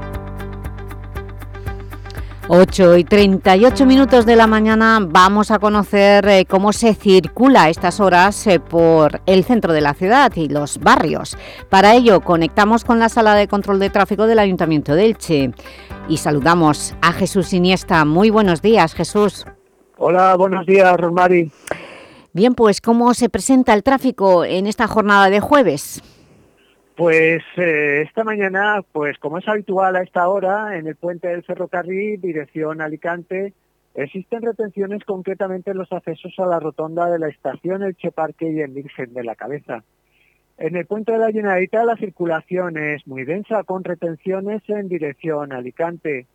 8 y 38 minutos de la mañana vamos a conocer eh, cómo se circula a estas horas eh, por el centro de la ciudad y los barrios. Para ello conectamos con la sala de control de tráfico del Ayuntamiento de Elche y saludamos a Jesús Iniesta. Muy buenos días, Jesús. Hola, buenos días, Rosmari. Bien, pues ¿cómo se presenta el tráfico en esta jornada de jueves? Pues eh, esta mañana, pues como es habitual a esta hora, en el puente del ferrocarril, dirección Alicante, existen retenciones concretamente en los accesos a la rotonda de la estación Elche Parque y en Virgen de la Cabeza. En el puente de la Generalitat la circulación es muy densa, con retenciones en dirección Alicante.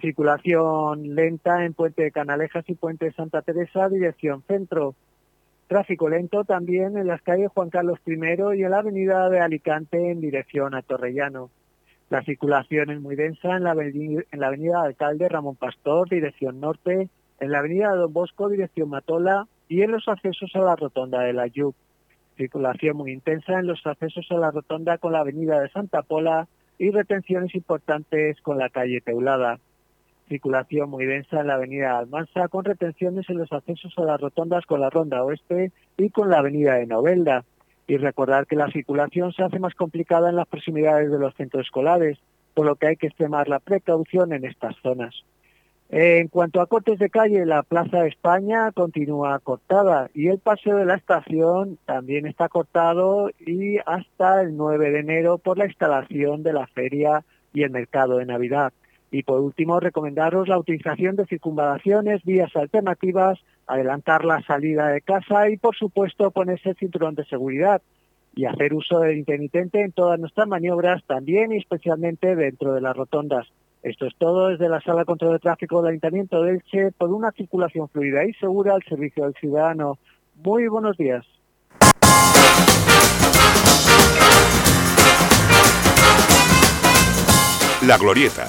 Circulación lenta en Puente de Canalejas y Puente de Santa Teresa, dirección centro. Tráfico lento también en las calles Juan Carlos I y en la avenida de Alicante en dirección a Torrellano. La circulación es muy densa en la, avenida, Alcalde Ramón Pastor, dirección norte, en la avenida Don Bosco, dirección Matola, y en los accesos a la rotonda de la Yuc. Circulación muy intensa en los accesos a la rotonda con la avenida de Santa Pola y retenciones importantes con la calle Teulada circulación muy densa en la avenida Almansa, con retenciones en los accesos a las rotondas con la ronda oeste y con la avenida de Novelda. Y recordar que la circulación se hace más complicada en las proximidades de los centros escolares, por lo que hay que extremar la precaución en estas zonas. En cuanto a cortes de calle, la Plaza de España continúa cortada y el paseo de la estación también está cortado y hasta el 9 de enero por la instalación de la feria y el mercado de Navidad. Y por último, recomendaros la utilización de circunvalaciones, vías alternativas, adelantar la salida de casa y, por supuesto, ponerse el cinturón de seguridad y hacer uso del intermitente en todas nuestras maniobras, también y especialmente dentro de las rotondas. Esto es todo desde la Sala de Control de Tráfico del Ayuntamiento de Elche por una circulación fluida y segura al servicio del ciudadano. Muy buenos días. La Glorieta,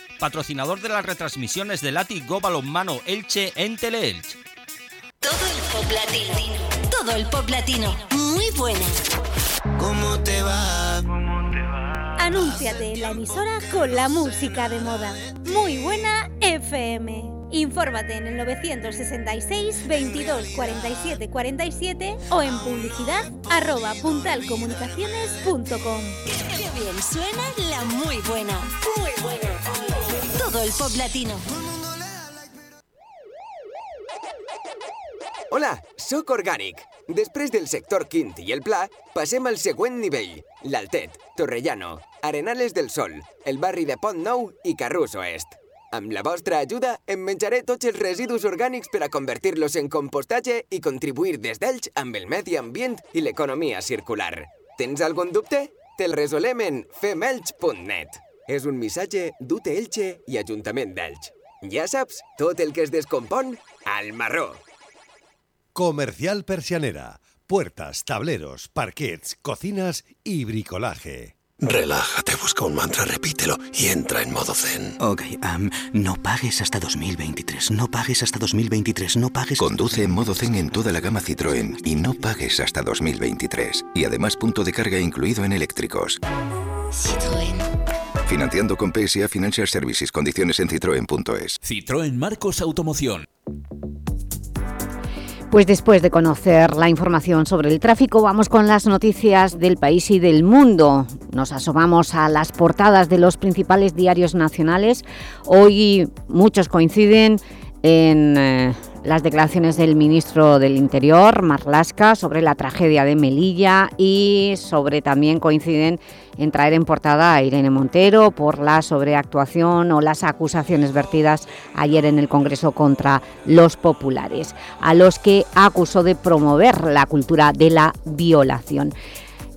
patrocinador de las retransmisiones del Atic Go Balonmano Elche en Teleelch. Todo el pop latino. Todo el pop latino. Muy buena. ¿Cómo te va? Anúnciate en la emisora con la música de moda. Muy buena FM. Infórmate en el 966 22 47 47 o en publicidad arroba puntalcomunicaciones.com. Qué bien suena la muy buena. Muy buena. Todo el pop latino. Hola, sóc Organic. Després del sector quint i el pla, passem al següent nivell. L'Altet, Torrellano, Arenales del Sol, el barri de Pont Nou i Carrús Oest. Amb la vostra ajuda, em menjaré tots els residus orgànics per a convertir-los en compostatge i contribuir des d'ells amb el medi ambient i l'economia circular. Tens algun dubte? Te'l resolem en femelch.net. És un missatge d'UT Elche i Ajuntament d'Elx. Ja saps, tot el que es descompon, al marró. Comercial Persianera. Puertas, tableros, parquets, cocinas y bricolaje. Relájate, busca un mantra, repítelo y entra en modo zen. Ok, no pagues hasta 2023, no pagues hasta 2023, no pagues... Conduce en modo zen en toda la gama Citroën y no pagues hasta 2023. Y además punto de carga incluido en eléctricos. Citroën. Financiando con PSA Financial Services. Condiciones en citroen.es. Citroën Marcos Automoción. Pues después de conocer la información sobre el tráfico, vamos con las noticias del país y del mundo. Nos asomamos a las portadas de los principales diarios nacionales. Hoy muchos coinciden en eh, las declaraciones del ministro del Interior, Marlasca, sobre la tragedia de Melilla y sobre también coinciden en traer en portada a Irene Montero por la sobreactuación o las acusaciones vertidas ayer en el Congreso contra los populares, a los que acusó de promover la cultura de la violación.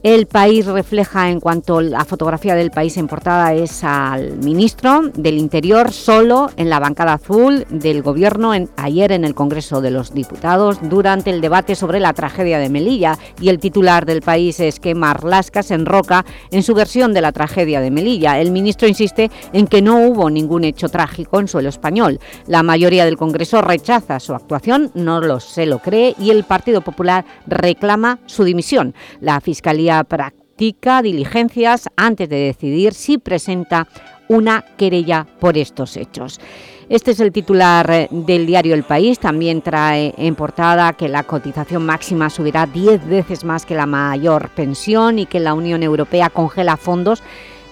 El país refleja, en cuanto la fotografía del país en portada, es al ministro del Interior solo en la bancada azul del Gobierno ayer en el Congreso de los Diputados durante el debate sobre la tragedia de Melilla y el titular del país es que Marlasca se enroca en su versión de la tragedia de Melilla. El ministro insiste en que no hubo ningún hecho trágico en suelo español. La mayoría del Congreso rechaza su actuación, no lo, se lo cree y el Partido Popular reclama su dimisión. La Fiscalía practica diligencias antes de decidir si presenta una querella por estos hechos. Este es el titular eh, del diario El País, también trae en portada que la cotización máxima subirá 10 veces más que la mayor pensión y que la Unión Europea congela fondos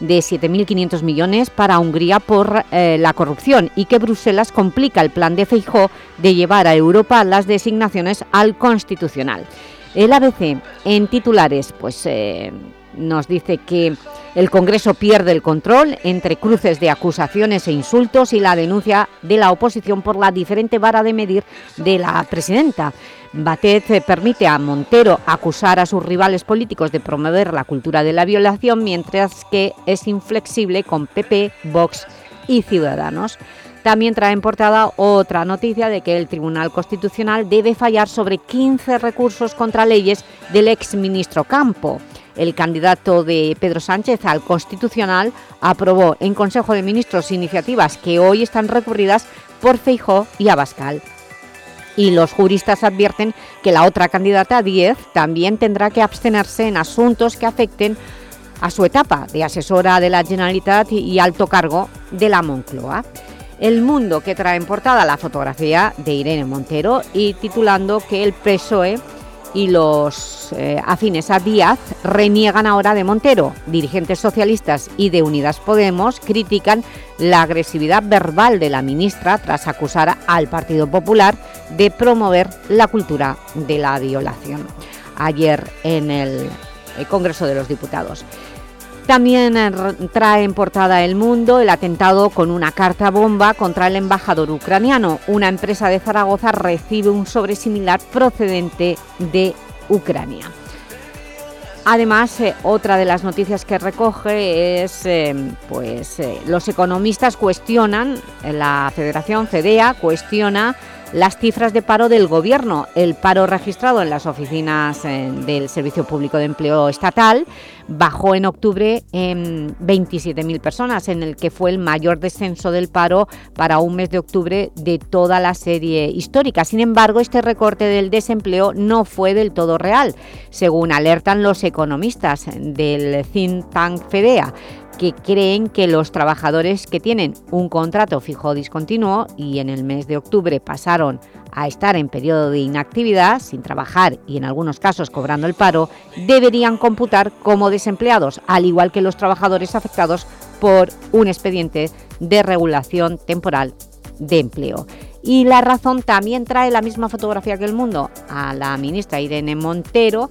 de 7.500 millones para Hungría por eh, la corrupción y que Bruselas complica el plan de Feijó de llevar a Europa las designaciones al Constitucional. El ABC, en titulares, pues eh, nos dice que el Congreso pierde el control entre cruces de acusaciones e insultos y la denuncia de la oposición por la diferente vara de medir de la presidenta. Batet eh, permite a Montero acusar a sus rivales políticos de promover la cultura de la violación, mientras que es inflexible con PP, Vox y Ciudadanos. También trae en portada otra noticia de que el Tribunal Constitucional debe fallar sobre 15 recursos contra leyes del exministro Campo. El candidato de Pedro Sánchez al Constitucional aprobó en Consejo de Ministros iniciativas que hoy están recurridas por Feijó y Abascal. Y los juristas advierten que la otra candidata, 10, también tendrá que abstenerse en asuntos que afecten a su etapa de asesora de la Generalitat y alto cargo de la Moncloa. El Mundo, que trae en portada la fotografía de Irene Montero y titulando que el PSOE y los eh, afines a Díaz reniegan ahora de Montero. Dirigentes socialistas y de Unidas Podemos critican la agresividad verbal de la ministra tras acusar al Partido Popular de promover la cultura de la violación. Ayer en el Congreso de los Diputados. También eh, trae en portada El Mundo el atentado con una carta bomba contra el embajador ucraniano. Una empresa de Zaragoza recibe un sobre similar procedente de Ucrania. Además, eh, otra de las noticias que recoge es, eh, pues, los economistas cuestionan, la Federación FEDEA cuestiona las cifras de paro del Gobierno. El paro registrado en las oficinas eh, del Servicio Público de Empleo Estatal bajó en octubre en 27.000 personas, en el que fue el mayor descenso del paro para un mes de octubre de toda la serie histórica. Sin embargo, este recorte del desempleo no fue del todo real, según alertan los economistas del think tank FEDEA que creen que los trabajadores que tienen un contrato fijo discontinuo y en el mes de octubre pasaron a estar en periodo de inactividad, sin trabajar y en algunos casos cobrando el paro, deberían computar como desempleados, al igual que los trabajadores afectados por un expediente de regulación temporal de empleo. Y la razón también trae la misma fotografía que el mundo a la ministra Irene Montero,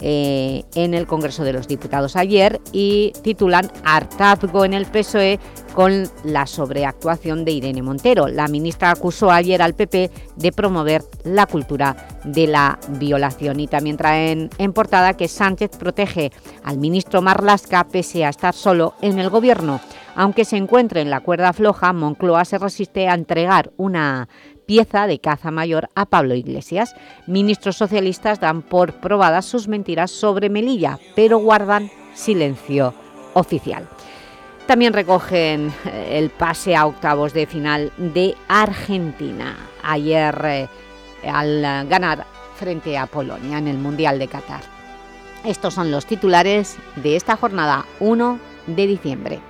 eh, en el Congreso de los Diputados ayer y titulan Hartazgo en el PSOE con la sobreactuación de Irene Montero. La ministra acusó ayer al PP de promover la cultura de la violación y también traen en portada que Sánchez protege al ministro Marlasca pese a estar solo en el gobierno. Aunque se encuentre en la cuerda floja, Moncloa se resiste a entregar una pieza de caza mayor a Pablo Iglesias. Ministros socialistas dan por probadas sus mentiras sobre Melilla, pero guardan silencio oficial. También recogen eh, el pase a octavos de final de Argentina. Ayer eh, al ganar frente a Polonia en el Mundial de Qatar. Estos son los titulares de esta jornada 1 de diciembre.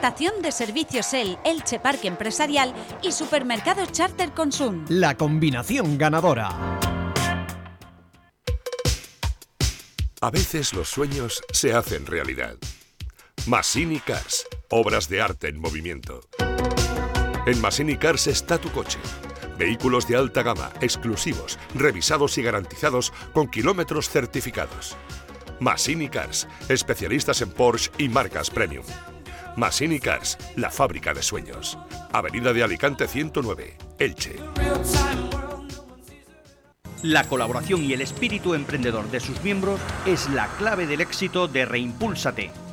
Estación de servicios El Elche Parque Empresarial y Supermercado Charter Consum. La combinación ganadora. A veces los sueños se hacen realidad. Massini Cars, obras de arte en movimiento. En Massini Cars está tu coche. Vehículos de alta gama, exclusivos, revisados y garantizados con kilómetros certificados. Massini Cars, especialistas en Porsche y marcas premium. Massini Cars, la fábrica de sueños. Avenida de Alicante 109, Elche. La colaboración y el espíritu emprendedor de sus miembros es la clave del éxito de Reimpúlsate,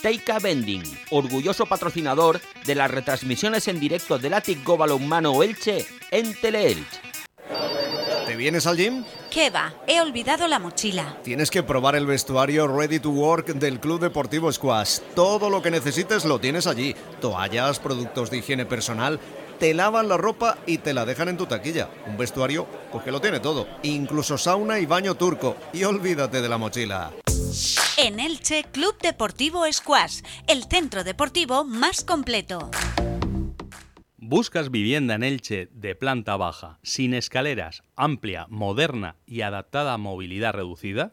Teika Bending, orgulloso patrocinador de las retransmisiones en directo del Atic Go Balonmano Elche en Teleelch. ¿Te vienes al gym? ¿Qué va? He olvidado la mochila. Tienes que probar el vestuario Ready to Work del Club Deportivo Squash. Todo lo que necesites lo tienes allí. Toallas, productos de higiene personal. Te lavan la ropa y te la dejan en tu taquilla. Un vestuario, pues que lo tiene todo. Incluso sauna y baño turco. Y olvídate de la mochila. En Elche, Club Deportivo Squash, el centro deportivo más completo. ¿Buscas vivienda en Elche de planta baja, sin escaleras, amplia, moderna y adaptada a movilidad reducida?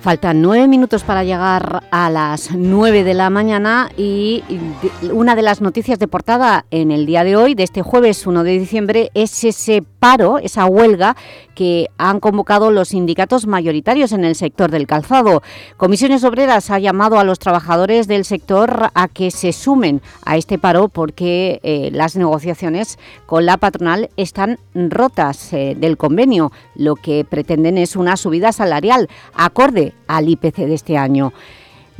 Faltan nueve minutos para llegar a las nueve de la mañana y una de las noticias de portada en el día de hoy, de este jueves 1 de diciembre, es ese paro, esa huelga que han convocado los sindicatos mayoritarios en el sector del calzado. Comisiones Obreras ha llamado a los trabajadores del sector a que se sumen a este paro porque eh, las negociaciones con la patronal están rotas eh, del convenio. Lo que pretenden es una subida salarial acorde al IPC de este año.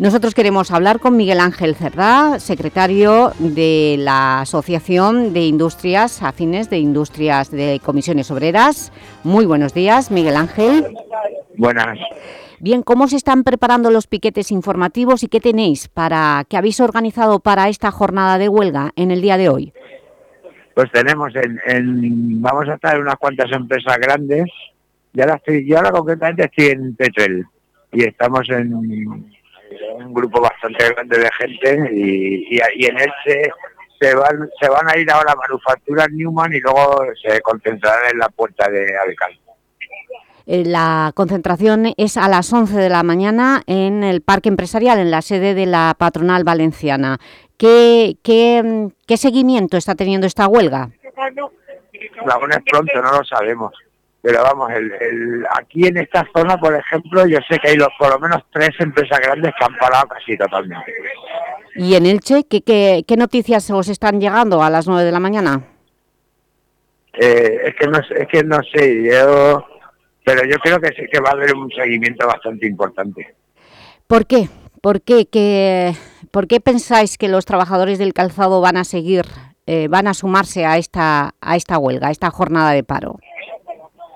Nosotros queremos hablar con Miguel Ángel Cerdá, secretario de la Asociación de Industrias Afines de Industrias de Comisiones Obreras. Muy buenos días, Miguel Ángel. Buenas. Bien, ¿cómo se están preparando los piquetes informativos y qué tenéis para que habéis organizado para esta jornada de huelga en el día de hoy? Pues tenemos en, en- vamos a estar en unas cuantas empresas grandes. Ya ahora estoy, yo ahora concretamente estoy en Petrel y estamos en un grupo bastante grande de gente y, y, y en él se, se van se van a ir ahora a manufacturas Newman y luego se concentrarán en la puerta de Alicante. Eh, La concentración es a las 11 de la mañana en el Parque Empresarial, en la sede de la patronal valenciana. ¿Qué, qué, qué seguimiento está teniendo esta huelga? Es pronto, no lo sabemos. Pero vamos, el, el- aquí en esta zona, por ejemplo, yo sé que hay los, por lo menos tres empresas grandes que han parado casi totalmente. ¿Y en Elche qué, qué, qué noticias os están llegando a las 9 de la mañana? Eh, es que no sé- es que no sé, yo, pero yo creo que sí que va a haber un seguimiento bastante importante. ¿Por qué? ¿Por qué, ¿Qué- por qué pensáis que los trabajadores del calzado van a seguir, eh, van a sumarse a esta, a esta huelga, a esta jornada de paro?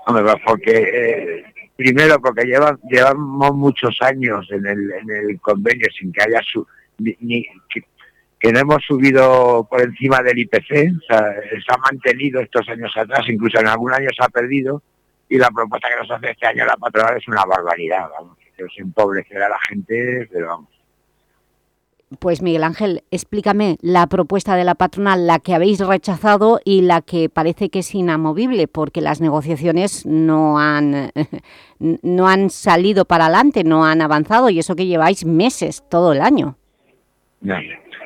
Hombre, porque eh, primero porque lleva, llevamos muchos años en el, en el convenio sin que haya su, que, no hemos subido por encima del IPC, o se ha mantenido estos años atrás, incluso en algún año se ha perdido, y la propuesta que nos hace este año la patronal es una barbaridad, vamos, que se empobrecerá la gente, pero vamos. Pues Miguel Ángel, explícame la propuesta de la patronal, la que habéis rechazado y la que parece que es inamovible, porque las negociaciones no han, no han salido para adelante, no han avanzado, y eso que lleváis meses, todo el año.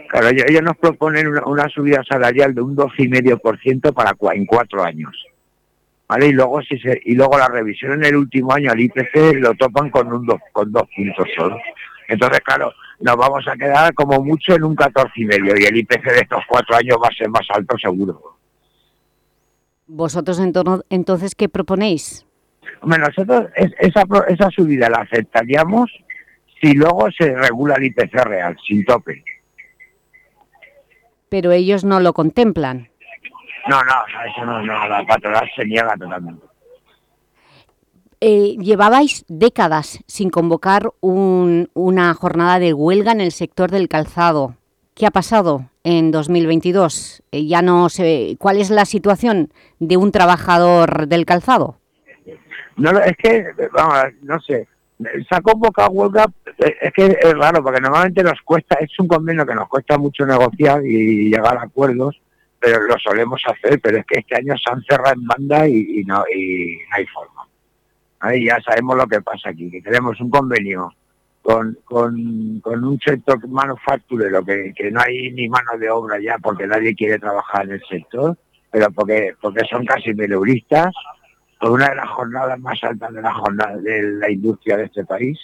Claro, ellos, nos proponen una, una subida salarial de un 12,5% para en cuatro años. ¿Vale? Y luego si se, y luego la revisión en el último año al IPC lo topan con un dos, con dos puntos solo. Entonces, claro, nos vamos a quedar como mucho en un 14,5 y el IPC de estos cuatro años va a ser más alto seguro. ¿Vosotros entorno- entonces qué proponéis? Hombre, nosotros es- esa, esa subida la aceptaríamos si luego se regula el IPC real, sin tope. Pero ellos no lo contemplan. No, no, no, eso no, no, la patronal se niega totalmente. Eh, llevabais décadas sin convocar un- una jornada de huelga en el sector del calzado. ¿Qué ha pasado en 2022? Eh, ya no sé, ¿Cuál es la situación de un trabajador del calzado? No, es que, vamos, no sé, se ha huelga, eh, es que es raro, porque normalmente nos cuesta, es un convenio que nos cuesta mucho negociar y llegar a acuerdos, pero lo solemos hacer, pero es que este año se han cerrado en banda y no, y no hay forma. Ahí ya sabemos lo que pasa aquí, que tenemos un convenio con, con, un sector manufacturero que, que no hay ni mano de obra ya porque nadie quiere trabajar en el sector, pero porque, porque son casi meleuristas, con una de las jornadas más altas de la jornada de la industria de este país,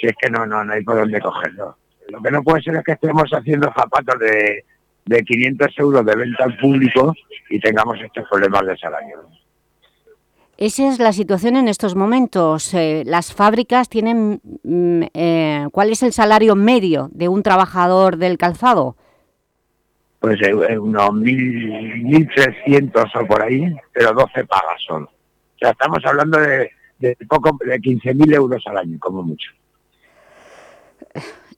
si es que no, no, no hay por dónde cogerlo. Lo que no puede ser es que estemos haciendo zapatos de, de 500 euros de venta al público y tengamos estos problemas de salario. Esa es la situación en estos momentos. Eh, las fábricas tienen... mm, eh, ¿Cuál es el salario medio de un trabajador del calzado? Pues eh, eh, unos 1.000, 1.300 o por ahí, pero 12 pagas solo. O sea, estamos hablando de, de poco de 15.000 euros al año, como mucho.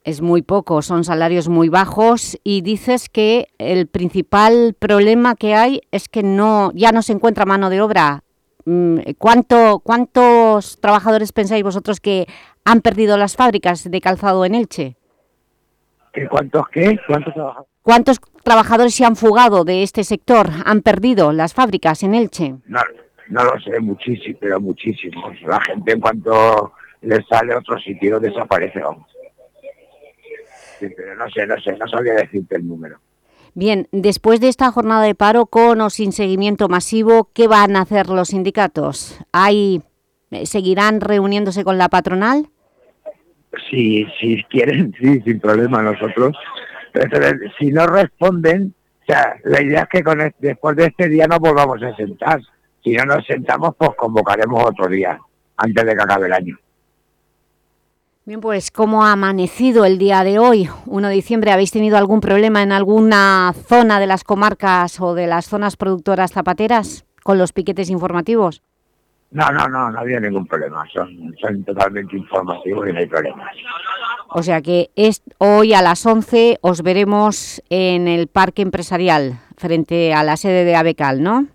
Es muy poco, son salarios muy bajos y dices que el principal problema que hay es que no ya no se encuentra mano de obra. Mm, ¿Cuánto, ¿Cuántos trabajadores pensáis vosotros que han perdido las fábricas de calzado en Elche? ¿Qué, ¿Cuántos qué? ¿Cuántos trabajadores? ¿Cuántos trabajadores se han fugado de este sector? ¿Han perdido las fábricas en Elche? No, no lo sé, muchísimo, pero muchísimos. La gente en cuanto le sale a otro sitio desaparece, vamos. Sí, pero no sé, no sé, no sabría decirte el número. Bien, después de esta jornada de paro con o sin seguimiento masivo, ¿qué van a hacer los sindicatos? ¿Hay, eh, ¿Seguirán reuniéndose con la patronal? Si, si quieren, sí, sin problema nosotros. Pero si no responden, o sea, la idea es que con este- después de este día nos volvamos a sentar. Si no nos sentamos, pues convocaremos otro día, antes de que acabe el año. Bien, pues ¿cómo ha amanecido el día de hoy, 1 de diciembre? ¿Habéis tenido algún problema en alguna zona de las comarcas o de las zonas productoras zapateras con los piquetes informativos? No, no, no, no había ningún problema. Son, son totalmente informativos y no hay problema. O sea que es, hoy a las 11 os veremos en el Parque Empresarial, frente a la sede de Abecal, ¿no?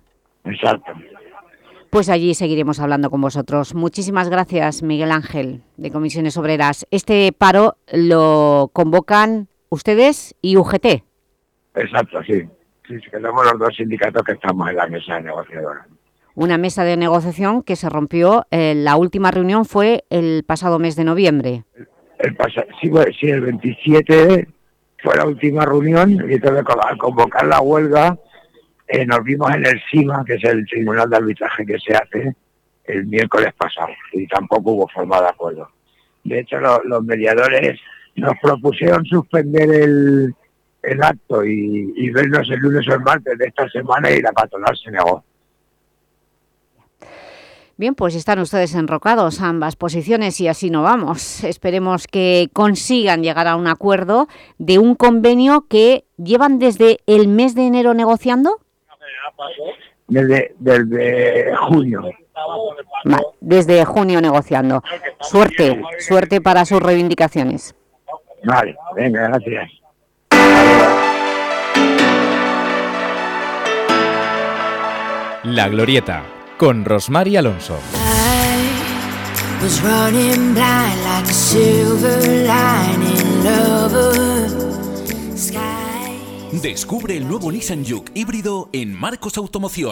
Exacto. Pues allí seguiremos hablando con vosotros. Muchísimas gracias, Miguel Ángel, de Comisiones Obreras. Este paro lo convocan ustedes y UGT. Exacto, sí. Sí, somos los dos sindicatos que estamos en la mesa de negociadora. Una mesa de negociación que se rompió, eh, la última reunión fue el pasado mes de noviembre. El pasa- sí, bueno, sí, el 27 fue la última reunión y entonces al convocar la huelga eh, nos vimos en el CIMA, que es el tribunal de arbitraje que se hace el miércoles pasado y tampoco hubo forma de acuerdo. De hecho, lo- los mediadores nos propusieron suspender el, el acto y, y vernos el lunes o el martes de esta semana y la patronal se negó. Bien, pues están ustedes enrocados ambas posiciones y así no vamos. Esperemos que consigan llegar a un acuerdo de un convenio que llevan desde el mes de enero negociando. Desde, desde junio. Vale, desde junio negociando. Suerte, suerte para sus reivindicaciones. Vale, venga, gracias. La Glorieta, con Rosmar y Alonso. Descubre el nuevo Nissan Juke híbrido en Marcos Automoción.